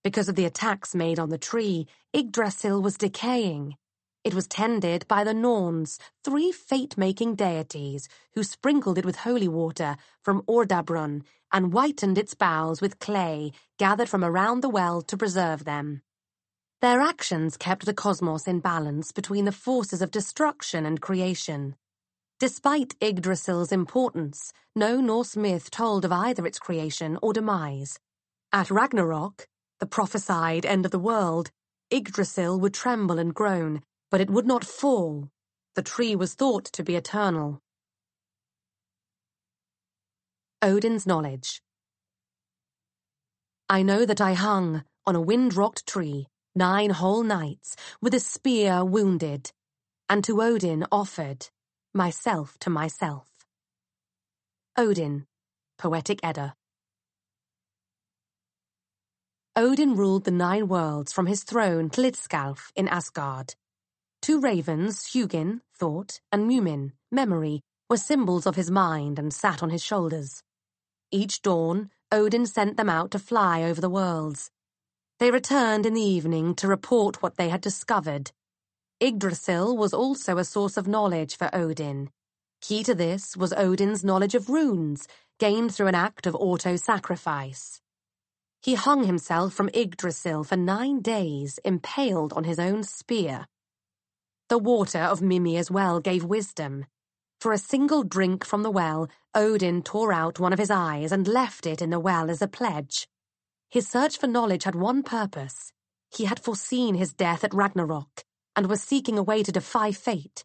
A: Because of the attacks made on the tree, Yggdrasil was decaying, it was tended by the Norns, three fate-making deities, who sprinkled it with holy water from Urdabrunn and whitened its boughs with clay gathered from around the well to preserve them. Their actions kept the cosmos in balance between the forces of destruction and creation. Despite Yggdrasil's importance, no Norse myth told of either its creation or demise. At Ragnarok, the prophesied end of the world, Yggdrasil would tremble and groan, but it would not fall. The tree was thought to be eternal. Odin's Knowledge I know that I hung on a wind-rocked tree nine whole nights with a spear wounded, and to Odin offered myself to myself. Odin, Poetic Edda Odin ruled the nine worlds from his throne Hlidskjalf, in Asgard. Two ravens, Hugin, thought, and Munin, memory, were symbols of his mind and sat on his shoulders. Each dawn, Odin sent them out to fly over the worlds. They returned in the evening to report what they had discovered. Yggdrasil was also a source of knowledge for Odin. Key to this was Odin's knowledge of runes, gained through an act of auto-sacrifice. He hung himself from Yggdrasil for nine days, impaled on his own spear. The water of Mimir's well gave wisdom. For a single drink from the well, Odin tore out one of his eyes and left it in the well as a pledge. His search for knowledge had one purpose. He had foreseen his death at Ragnarok and was seeking a way to defy fate.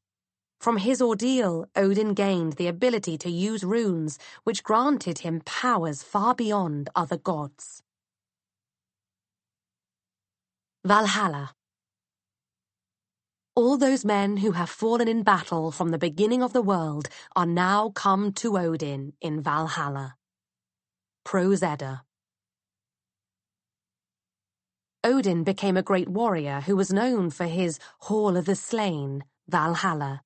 A: From his ordeal, Odin gained the ability to use runes, which granted him powers far beyond other gods. Valhalla all those men who have fallen in battle from the beginning of the world are now come to Odin in Valhalla. Prose Edda. Odin became a great warrior who was known for his Hall of the Slain, Valhalla.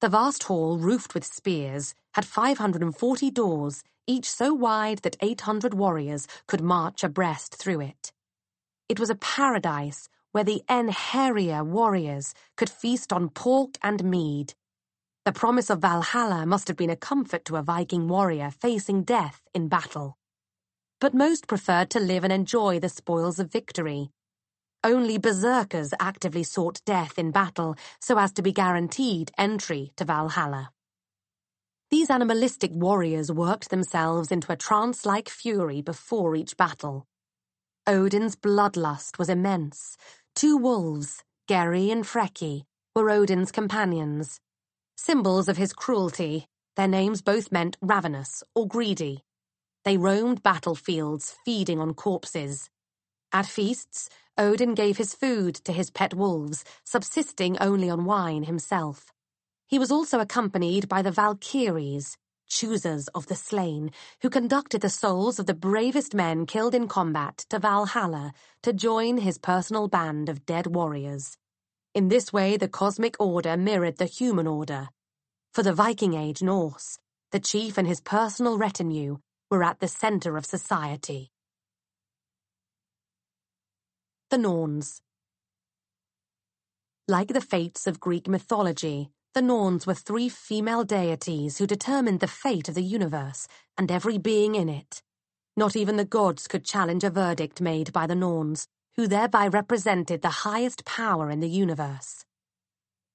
A: The vast hall, roofed with spears, had 540 doors, each so wide that 800 warriors could march abreast through it. It was a paradise where the Einherjar warriors could feast on pork and mead. The promise of Valhalla must have been a comfort to a Viking warrior facing death in battle. But most preferred to live and enjoy the spoils of victory. Only berserkers actively sought death in battle so as to be guaranteed entry to Valhalla. These animalistic warriors worked themselves into a trance like fury before each battle. Odin's bloodlust was immense, Two wolves, Geri and Freki, were Odin's companions. Symbols of his cruelty, their names both meant ravenous or greedy. They roamed battlefields, feeding on corpses. At feasts, Odin gave his food to his pet wolves, subsisting only on wine himself. He was also accompanied by the Valkyries, choosers of the slain, who conducted the souls of the bravest men killed in combat to Valhalla to join his personal band of dead warriors. In this way, the cosmic order mirrored the human order. For the Viking Age Norse, the chief and his personal retinue were at the center of society. The Norns Like the fates of Greek mythology, the Norns were three female deities who determined the fate of the universe and every being in it. Not even the gods could challenge a verdict made by the Norns, who thereby represented the highest power in the universe.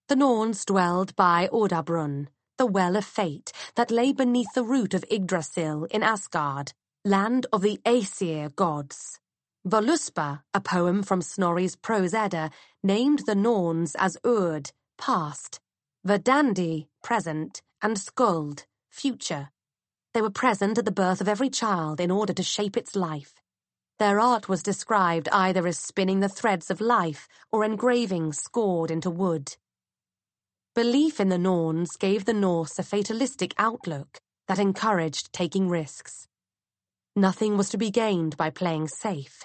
A: The Norns dwelled by Urdabrunn, the Well of Fate, that lay beneath the root of Yggdrasil in Asgard, land of the Aesir gods. Voluspa, a poem from Snorri's Prose Edda, named the Norns as Urd, past, the present, and skuld, future. They were present at the birth of every child in order to shape its life. Their art was described either as spinning the threads of life or engraving scored into wood. Belief in the Norns gave the Norse a fatalistic outlook that encouraged taking risks. Nothing was to be gained by playing safe.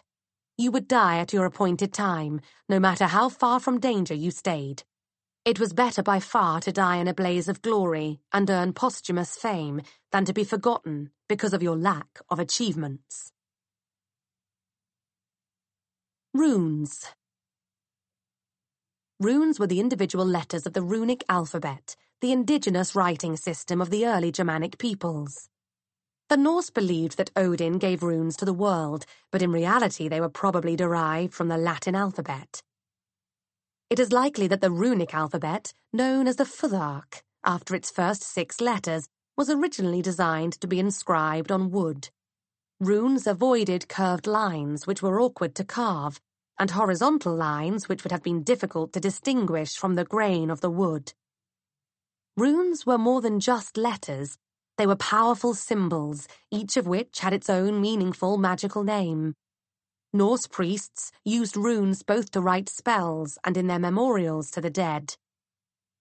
A: You would die at your appointed time, no matter how far from danger you stayed. It was better by far to die in a blaze of glory and earn posthumous fame than to be forgotten because of your lack of achievements. Runes Runes were the individual letters of the runic alphabet, the indigenous writing system of the early Germanic peoples. The Norse believed that Odin gave runes to the world, but in reality they were probably derived from the Latin alphabet it is likely that the runic alphabet, known as the Futhark, after its first six letters, was originally designed to be inscribed on wood. Runes avoided curved lines, which were awkward to carve, and horizontal lines, which would have been difficult to distinguish from the grain of the wood. Runes were more than just letters. They were powerful symbols, each of which had its own meaningful magical name. Norse priests used runes both to write spells and in their memorials to the dead.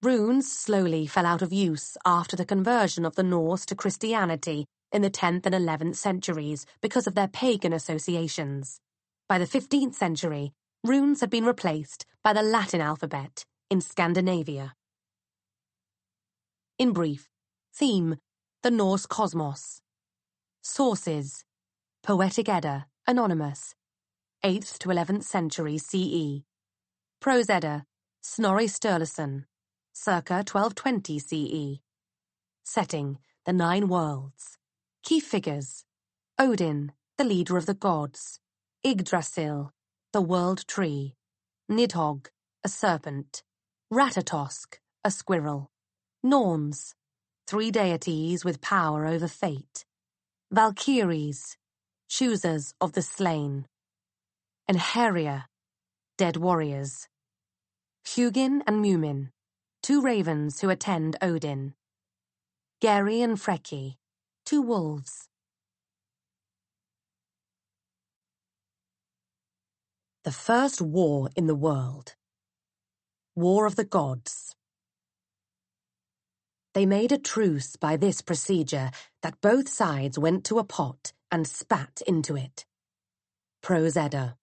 A: Runes slowly fell out of use after the conversion of the Norse to Christianity in the 10th and 11th centuries because of their pagan associations. By the 15th century, runes had been replaced by the Latin alphabet in Scandinavia. In brief, theme the Norse cosmos. Sources Poetic Edda, anonymous. 8th to 11th century CE. Prose Edda, Snorri Sturluson, circa 1220 CE. Setting, the Nine Worlds. Key figures, Odin, the leader of the gods, Yggdrasil, the world tree, Nidhogg, a serpent, Ratatosk, a squirrel, Norns, three deities with power over fate, Valkyries, choosers of the slain and Heria, dead warriors. Hugin and Munin, two ravens who attend Odin. Geri and Freki, two wolves. The First War in the World War of the Gods They made a truce by this procedure that both sides went to a pot and spat into it. Prose Edda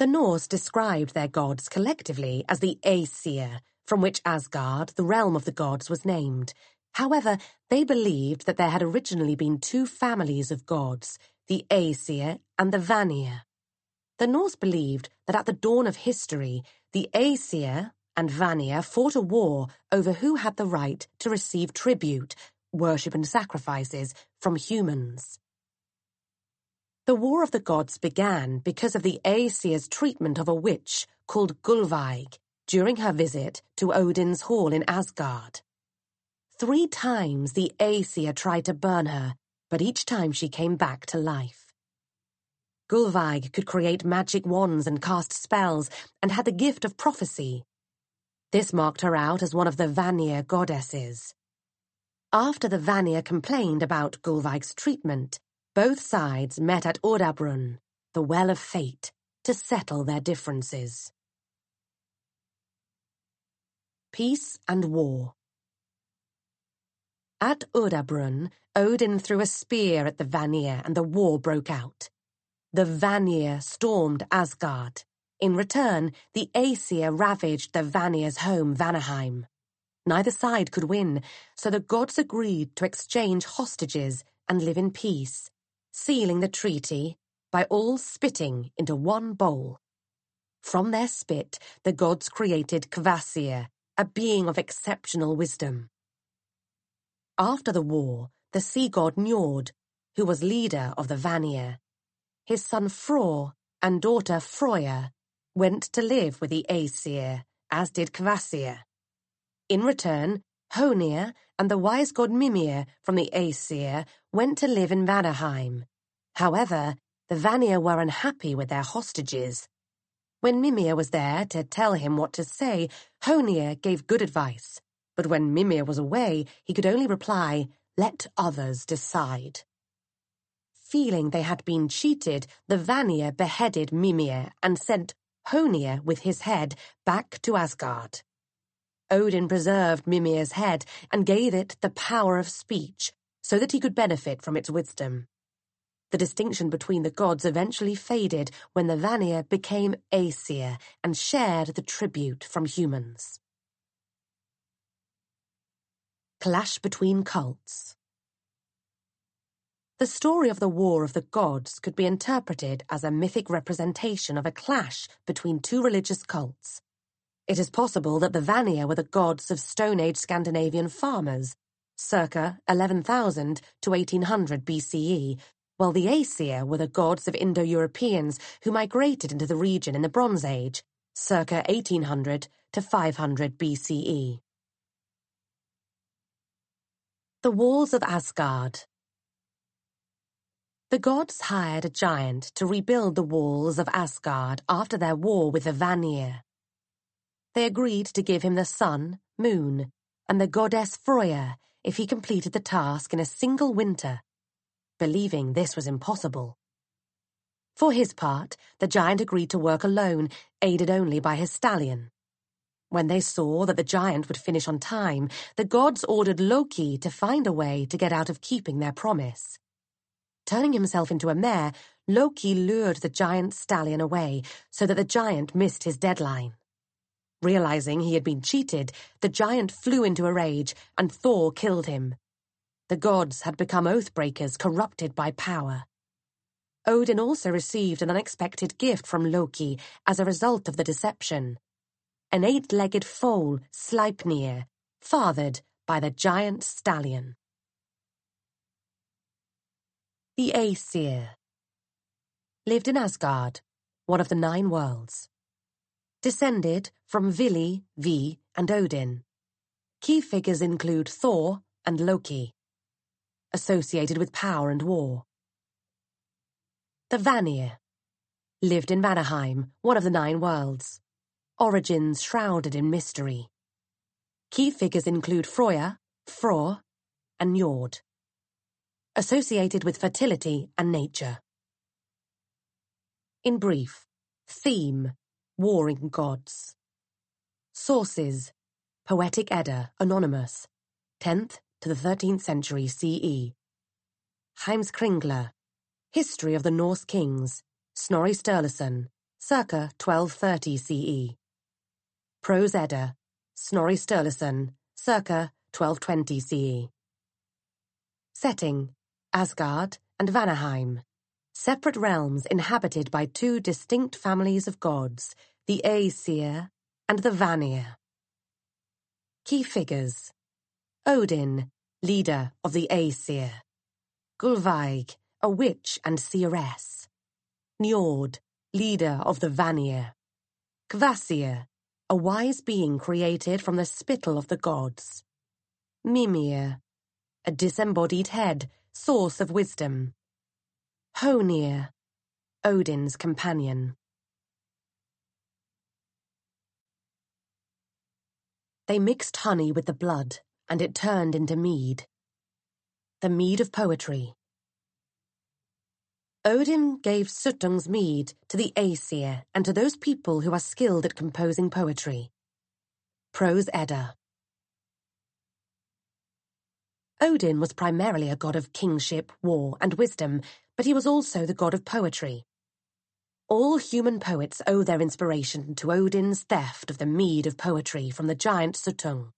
A: the Norse described their gods collectively as the Aesir, from which Asgard, the realm of the gods, was named. However, they believed that there had originally been two families of gods, the Aesir and the Vanir. The Norse believed that at the dawn of history, the Aesir and Vanir fought a war over who had the right to receive tribute, worship and sacrifices from humans. The War of the Gods began because of the Aesir's treatment of a witch called Gulveig during her visit to Odin's hall in Asgard. Three times the Aesir tried to burn her, but each time she came back to life. Gulveig could create magic wands and cast spells and had the gift of prophecy. This marked her out as one of the Vanir goddesses. After the Vanir complained about Gulveig's treatment, both sides met at Urdabrunn, the well of fate, to settle their differences. Peace and War At Urdabrunn, Odin threw a spear at the Vanir and the war broke out. The Vanir stormed Asgard. In return, the Aesir ravaged the Vanir's home, Vanaheim. Neither side could win, so the gods agreed to exchange hostages and live in peace sealing the treaty by all spitting into one bowl. From their spit, the gods created Kvasir, a being of exceptional wisdom. After the war, the sea god Njord, who was leader of the Vanir, his son Freyr and daughter Freya went to live with the Aesir, as did Kvasir. In return, Honir and the wise god Mimir from the Aesir went to live in Vanaheim. However, the Vanir were unhappy with their hostages. When Mimir was there to tell him what to say, Honir gave good advice. But when Mimir was away, he could only reply, let others decide. Feeling they had been cheated, the Vanir beheaded Mimir and sent Honir with his head back to Asgard. Odin preserved Mimir's head and gave it the power of speech so that he could benefit from its wisdom. The distinction between the gods eventually faded when the Vanir became Aesir and shared the tribute from humans. Clash between cults The story of the War of the Gods could be interpreted as a mythic representation of a clash between two religious cults it is possible that the Vanir were the gods of Stone Age Scandinavian farmers, circa 11,000 to 1800 BCE, while the Aesir were the gods of Indo Europeans who migrated into the region in the Bronze Age, circa 1800 to 500 BCE. The Walls of Asgard The gods hired a giant to rebuild the walls of Asgard after their war with the Vanir. They agreed to give him the sun, moon, and the goddess Freya if he completed the task in a single winter. Believing this was impossible. For his part, the giant agreed to work alone, aided only by his stallion. When they saw that the giant would finish on time, the gods ordered Loki to find a way to get out of keeping their promise. Turning himself into a mare, Loki lured the giant stallion away so that the giant missed his deadline. Realizing he had been cheated, the giant flew into a rage, and Thor killed him. The gods had become oath breakers, corrupted by power. Odin also received an unexpected gift from Loki as a result of the deception. An eight-legged foal, Sleipnir, fathered by the giant stallion. The Aesir lived in Asgard, one of the Nine Worlds descended from Vili, Ve, and Odin. Key figures include Thor and Loki, associated with power and war. The Vanir lived in Vanaheim, one of the nine worlds. Origins shrouded in mystery. Key figures include Freya, Freyr, and Njord. Associated with fertility and nature. In brief, theme warring gods. Sources Poetic Edda, Anonymous, 10th to the 13th century CE. Heimskringla, History of the Norse Kings, Snorri Sturluson, circa 1230 CE. Prose Edda, Snorri Sturluson, circa 1220 CE. Setting, Asgard and Vanaheim. Separate realms inhabited by two distinct families of gods the Aesir, and the Vanir. Key figures. Odin, leader of the Aesir. Gulveig, a witch and seeress. Njord, leader of the Vanir. Kvasir, a wise being created from the spittle of the gods. Mimir, a disembodied head, source of wisdom. Honir, Odin's companion. They mixed honey with the blood, and it turned into mead. The mead of poetry. Odin gave Suttung's mead to the Aesir and to those people who are skilled at composing poetry. Prose Edda. Odin was primarily a god of kingship, war, and wisdom, but he was also the god of poetry. All human poets owe their inspiration to Odin's theft of the mead of poetry from the giant Suttung.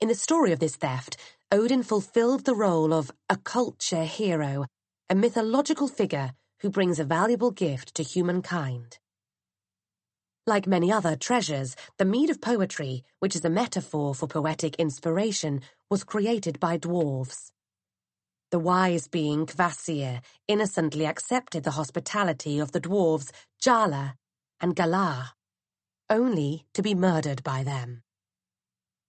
A: In the story of this theft, Odin fulfilled the role of a culture hero, a mythological figure who brings a valuable gift to humankind. Like many other treasures, the mead of poetry, which is a metaphor for poetic inspiration, was created by dwarves. The wise being Kvasir innocently accepted the hospitality of the dwarves Fjalar and Galar, only to be murdered by them.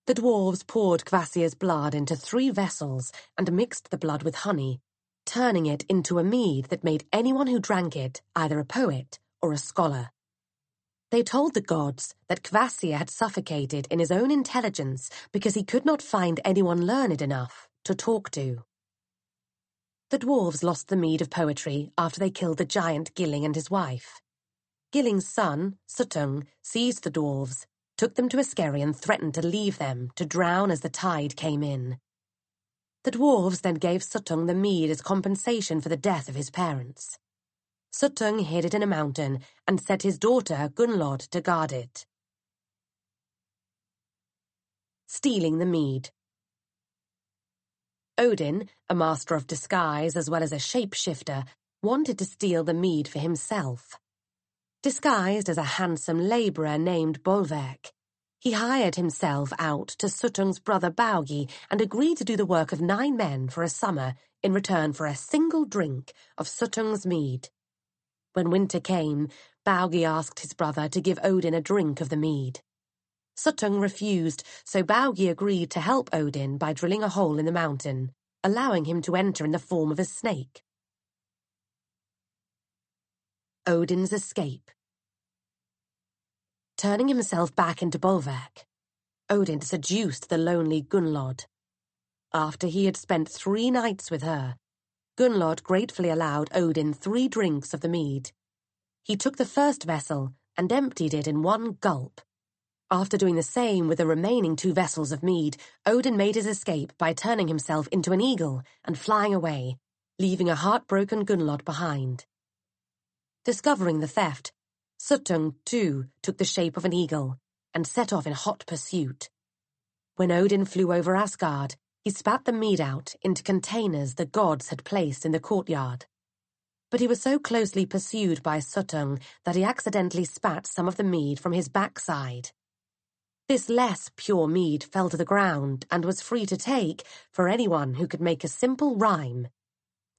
A: The dwarves poured Kvasir's blood into three vessels and mixed the blood with honey, turning it into a mead that made anyone who drank it either a poet or a scholar. They told the gods that Kvasir had suffocated in his own intelligence because he could not find anyone learned enough to talk to. The dwarves lost the mead of poetry after they killed the giant Gilling and his wife. Gilling's son, Suttung seized the dwarves, took them to Iscari and threatened to leave them to drown as the tide came in. The dwarves then gave Suttung the mead as compensation for the death of his parents. Suttung hid it in a mountain and set his daughter, Gunlod, to guard it. Stealing the mead. Odin, a master of disguise as well as a shapeshifter, wanted to steal the mead for himself. Disguised as a handsome labourer named Bolverk, he hired himself out to Suttung's brother Baugi and agreed to do the work of nine men for a summer in return for a single drink of Suttung's mead. When winter came, Baugi asked his brother to give Odin a drink of the mead. Suttung refused, so Baugi agreed to help Odin by drilling a hole in the mountain, allowing him to enter in the form of a snake. Odin's escape. Turning himself back into Bolverk, Odin seduced the lonely Gunlod. After he had spent three nights with her, Gunlod gratefully allowed Odin three drinks of the mead. He took the first vessel and emptied it in one gulp. After doing the same with the remaining two vessels of mead, Odin made his escape by turning himself into an eagle and flying away, leaving a heartbroken Gunlod behind. Discovering the theft, Suttung, too, took the shape of an eagle and set off in hot pursuit. When Odin flew over Asgard, he spat the mead out into containers the gods had placed in the courtyard. But he was so closely pursued by Suttung that he accidentally spat some of the mead from his backside. This less pure mead fell to the ground and was free to take for anyone who could make a simple rhyme.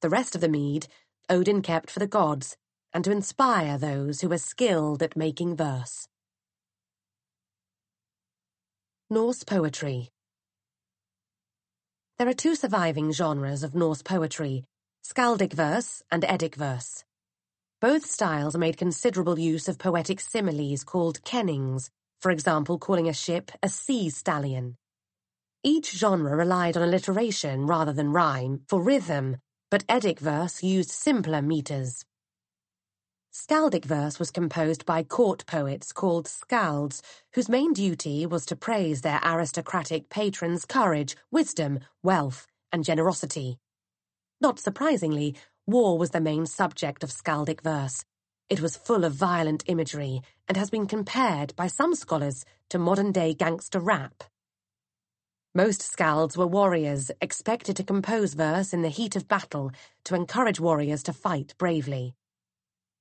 A: The rest of the mead Odin kept for the gods and to inspire those who were skilled at making verse. Norse Poetry There are two surviving genres of Norse poetry, Skaldic verse and Eddic verse. Both styles made considerable use of poetic similes called kennings, for example calling a ship a sea stallion. Each genre relied on alliteration rather than rhyme for rhythm, but Eddic verse used simpler meters. Skaldic verse was composed by court poets called skalds, whose main duty was to praise their aristocratic patrons' courage, wisdom, wealth, and generosity. Not surprisingly, war was the main subject of skaldic verse. It was full of violent imagery and has been compared by some scholars to modern-day gangster rap. Most skalds were warriors expected to compose verse in the heat of battle to encourage warriors to fight bravely.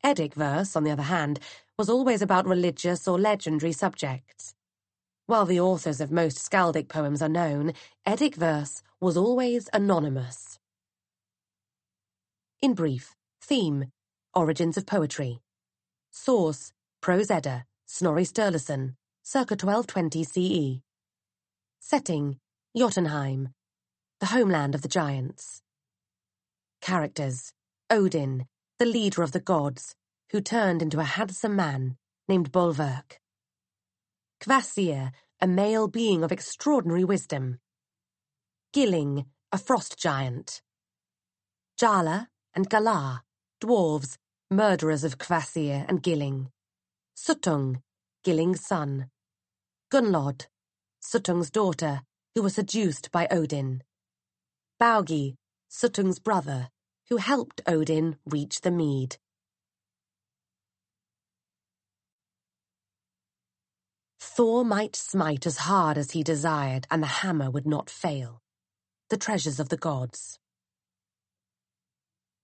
A: Eddic verse, on the other hand, was always about religious or legendary subjects. While the authors of most skaldic poems are known, Eddic verse was always anonymous. In brief, theme, Origins of Poetry. Source, Prose Edda, Snorri Sturluson, circa 1220 CE. Setting, Jotunheim, the homeland of the giants. Characters, Odin, the leader of the gods, who turned into a handsome man named Bolverk. Kvasir, a male being of extraordinary wisdom. Gilling, a frost giant. Fjalar and Galar, dwarves murderers of Kvasir and Gilling, Suttung, Gilling's son, Gunlod, Suttung's daughter, who was seduced by Odin, Baugi, Suttung's brother, who helped Odin reach the mead. Thor might smite as hard as he desired, and the hammer would not fail. The treasures of the gods.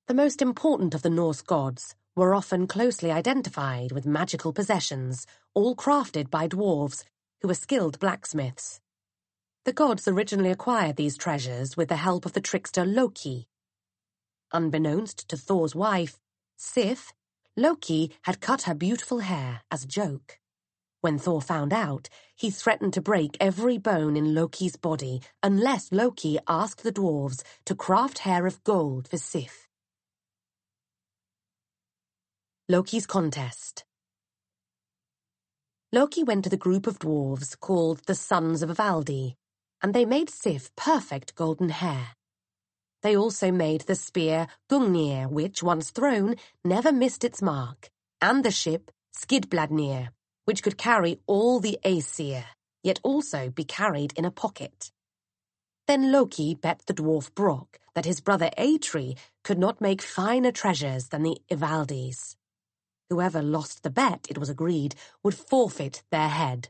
A: The most important of the Norse gods were often closely identified with magical possessions, all crafted by dwarves who were skilled blacksmiths. The gods originally acquired these treasures with the help of the trickster Loki. Unbeknownst to Thor's wife, Sif, Loki had cut her beautiful hair as a joke. When Thor found out, he threatened to break every bone in Loki's body unless Loki asked the dwarves to craft hair of gold for Sif. Loki's contest. Loki went to the group of dwarves called the Sons of Ivaldi, and they made Sif perfect golden hair. They also made the spear Gungnir, which, once thrown, never missed its mark, and the ship Skidbladnir, which could carry all the Aesir, yet also be carried in a pocket. Then Loki bet the dwarf Brock that his brother Eitri could not make finer treasures than the Ivaldis whoever lost the bet, it was agreed, would forfeit their head.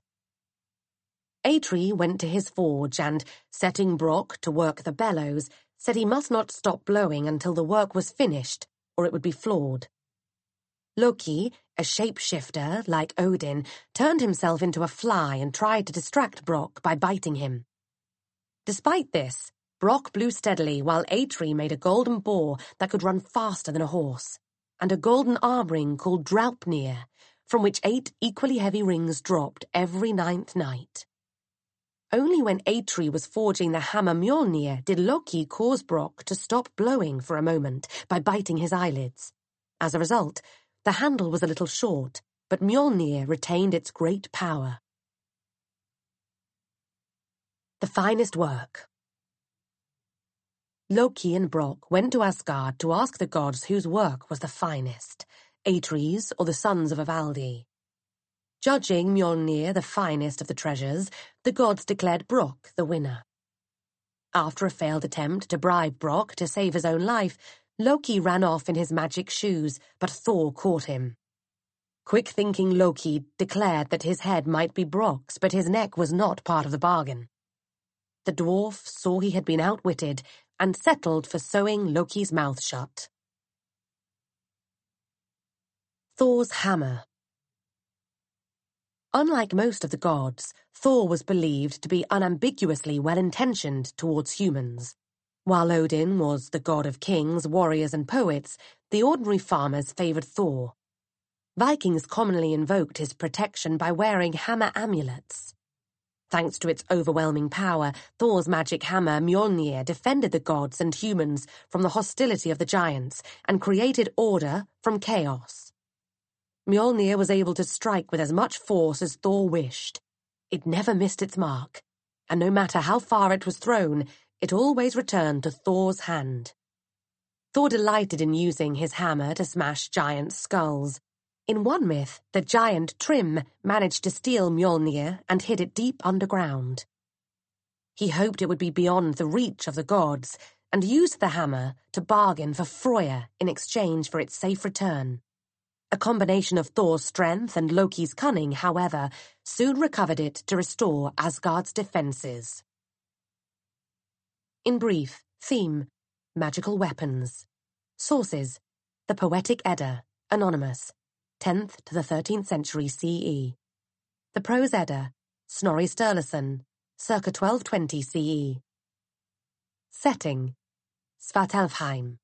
A: Eitri went to his forge and, setting Brock to work the bellows, said he must not stop blowing until the work was finished, or it would be flawed. Loki, a shapeshifter like Odin, turned himself into a fly and tried to distract Brock by biting him. Despite this, Brock blew steadily while Eitri made a golden boar that could run faster than a horse and a golden arm ring called Draupnir, from which eight equally heavy rings dropped every ninth night. Only when Eitri was forging the hammer Mjolnir did Loki cause Brock to stop blowing for a moment by biting his eyelids. As a result, the handle was a little short, but Mjolnir retained its great power. The finest work, Loki and Brock went to Asgard to ask the gods whose work was the finest, Eitri's or the sons of Ivaldi. Judging Mjolnir the finest of the treasures, the gods declared Brock the winner. After a failed attempt to bribe Brock to save his own life, Loki ran off in his magic shoes, but Thor caught him. Quick thinking Loki declared that his head might be Brock's, but his neck was not part of the bargain. The dwarf saw he had been outwitted and settled for sewing Loki's mouth shut. Thor's Hammer Unlike most of the gods, Thor was believed to be unambiguously well-intentioned towards humans. While Odin was the god of kings, warriors and poets, the ordinary farmers favored Thor. Vikings commonly invoked his protection by wearing hammer amulets. Thanks to its overwhelming power, Thor's magic hammer Mjolnir defended the gods and humans from the hostility of the giants and created order from chaos. Mjolnir was able to strike with as much force as Thor wished. It never missed its mark, and no matter how far it was thrown, it always returned to Thor's hand. Thor delighted in using his hammer to smash giant skulls, in one myth, the giant Thrym managed to steal Mjolnir and hid it deep underground. He hoped it would be beyond the reach of the gods and used the hammer to bargain for Freya in exchange for its safe return. A combination of Thor's strength and Loki's cunning, however, soon recovered it to restore Asgard's defenses. In brief, theme magical weapons. Sources The Poetic Edda, anonymous. 10th to the 13th century CE. The Prose Edda, Snorri Sturluson, circa 1220 CE. Setting Svartalfheim,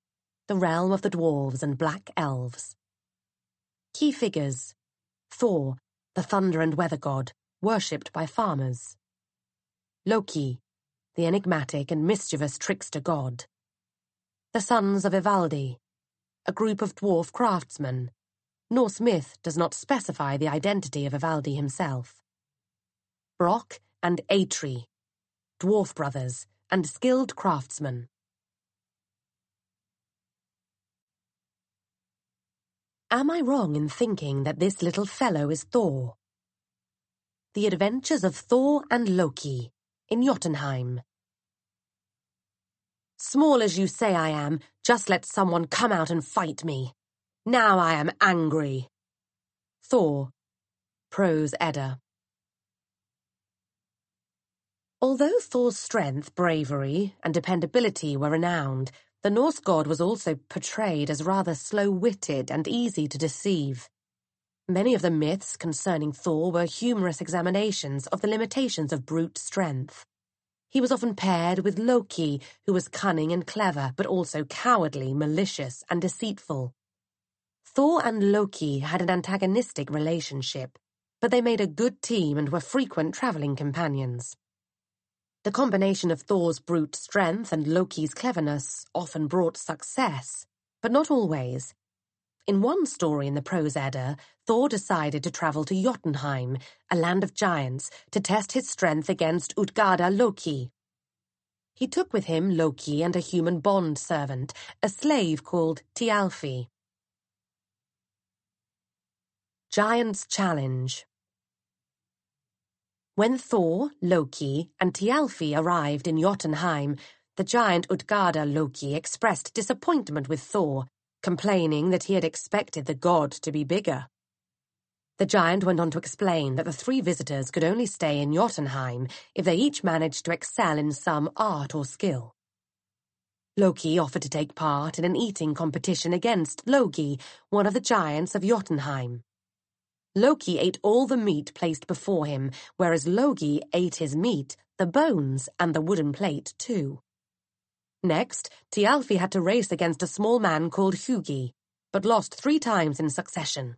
A: the realm of the dwarves and black elves. Key figures Thor, the thunder and weather god, worshipped by farmers. Loki, the enigmatic and mischievous trickster god. The Sons of Ivaldi, a group of dwarf craftsmen, nor Smith does not specify the identity of Ivaldi himself. Brock and Eitri, dwarf brothers and skilled craftsmen. Am I wrong in thinking that this little fellow is Thor? The Adventures of Thor and Loki in Jotunheim. Small as you say I am, just let someone come out and fight me. Now I am angry, Thor, prose edda. Although Thor's strength, bravery, and dependability were renowned, the Norse god was also portrayed as rather slow-witted and easy to deceive. Many of the myths concerning Thor were humorous examinations of the limitations of brute strength. He was often paired with Loki, who was cunning and clever, but also cowardly, malicious, and deceitful. Thor and Loki had an antagonistic relationship, but they made a good team and were frequent traveling companions. The combination of Thor's brute strength and Loki's cleverness often brought success, but not always. In one story in the Prose Edda, Thor decided to travel to Jotunheim, a land of giants, to test his strength against Utgarda Loki. He took with him Loki and a human bond servant, a slave called Tialfi. Giants Challenge. When Thor, Loki, and Thialfi arrived in Jotunheim, the giant Utgarda Loki expressed disappointment with Thor, complaining that he had expected the god to be bigger. The giant went on to explain that the three visitors could only stay in Jotunheim if they each managed to excel in some art or skill. Loki offered to take part in an eating competition against Logi, one of the giants of Jotunheim. Loki ate all the meat placed before him, whereas Logi ate his meat, the bones, and the wooden plate, too. Next, Tialfi had to race against a small man called Hugi, but lost three times in succession.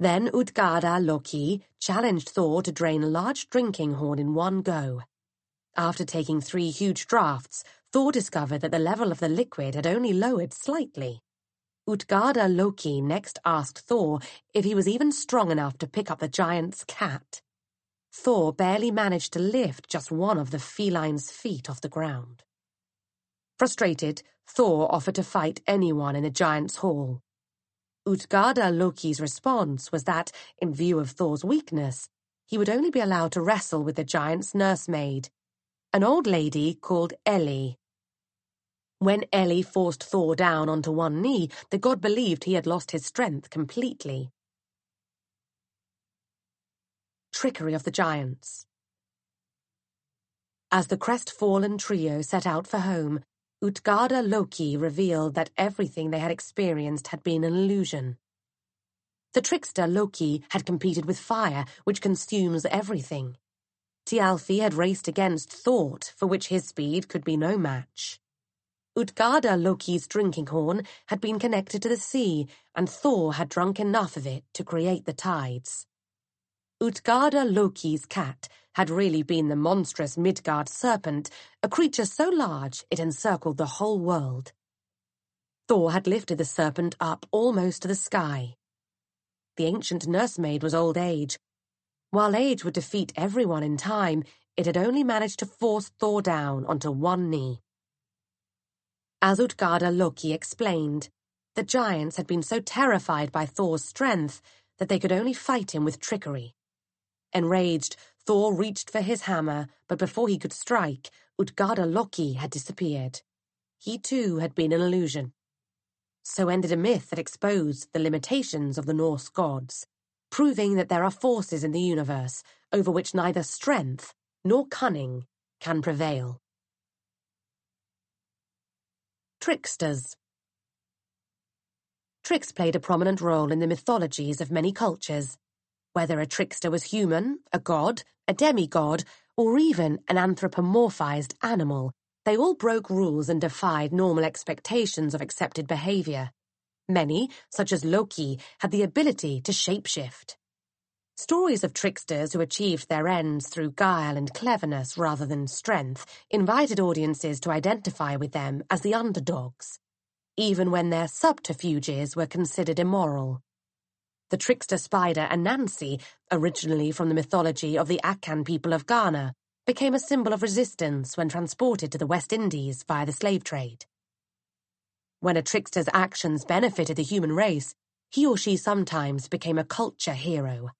A: Then Utgarda Loki challenged Thor to drain a large drinking horn in one go. After taking three huge draughts, Thor discovered that the level of the liquid had only lowered slightly. Utgarda Loki next asked Thor if he was even strong enough to pick up the giant's cat. Thor barely managed to lift just one of the feline's feet off the ground. Frustrated, Thor offered to fight anyone in the giant's hall. Utgarda Loki's response was that, in view of Thor's weakness, he would only be allowed to wrestle with the giant's nursemaid, an old lady called Ellie. When Ellie forced Thor down onto one knee, the god believed he had lost his strength completely. Trickery of the Giants As the crestfallen trio set out for home, Utgarda Loki revealed that everything they had experienced had been an illusion. The trickster Loki had competed with fire, which consumes everything. Tialfi had raced against Thought, for which his speed could be no match. Utgarda Loki's drinking horn had been connected to the sea, and Thor had drunk enough of it to create the tides. Utgarda Loki's cat had really been the monstrous Midgard serpent, a creature so large it encircled the whole world. Thor had lifted the serpent up almost to the sky. The ancient nursemaid was old age. While age would defeat everyone in time, it had only managed to force Thor down onto one knee. As Utgarda Loki explained. The giants had been so terrified by Thor's strength that they could only fight him with trickery. Enraged, Thor reached for his hammer, but before he could strike, Utgarda Loki had disappeared. He too had been an illusion. So ended a myth that exposed the limitations of the Norse gods, proving that there are forces in the universe over which neither strength nor cunning can prevail. Tricksters Tricks played a prominent role in the mythologies of many cultures. Whether a trickster was human, a god, a demigod, or even an anthropomorphized animal, they all broke rules and defied normal expectations of accepted behavior. Many, such as Loki, had the ability to shapeshift. Stories of tricksters who achieved their ends through guile and cleverness rather than strength invited audiences to identify with them as the underdogs, even when their subterfuges were considered immoral. The trickster spider Anansi, originally from the mythology of the Akan people of Ghana, became a symbol of resistance when transported to the West Indies via the slave trade. When a trickster's actions benefited the human race, he or she sometimes became a culture hero.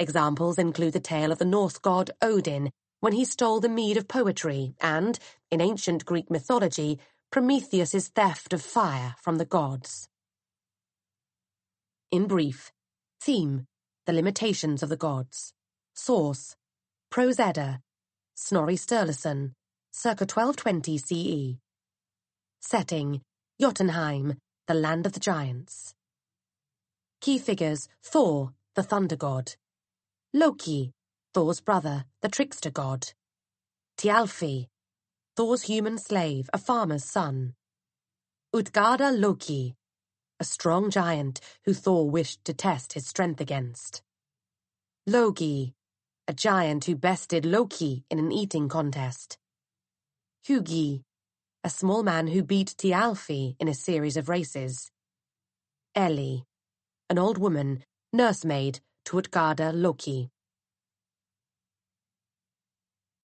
A: Examples include the tale of the Norse god Odin when he stole the mead of poetry and, in ancient Greek mythology, Prometheus's theft of fire from the gods. In brief, theme, the limitations of the gods. Source, Prose Edda, Snorri Sturluson, circa 1220 CE. Setting, Jotunheim, the land of the giants. Key figures, Thor, the thunder god. Loki, Thor's brother, the trickster god. Tialfi, Thor's human slave, a farmer's son. Utgarda Loki, a strong giant who Thor wished to test his strength against. Logi, a giant who bested Loki in an eating contest. Hugi, a small man who beat Tialfi in a series of races. Ellie, an old woman, nursemaid Utgarda Loki.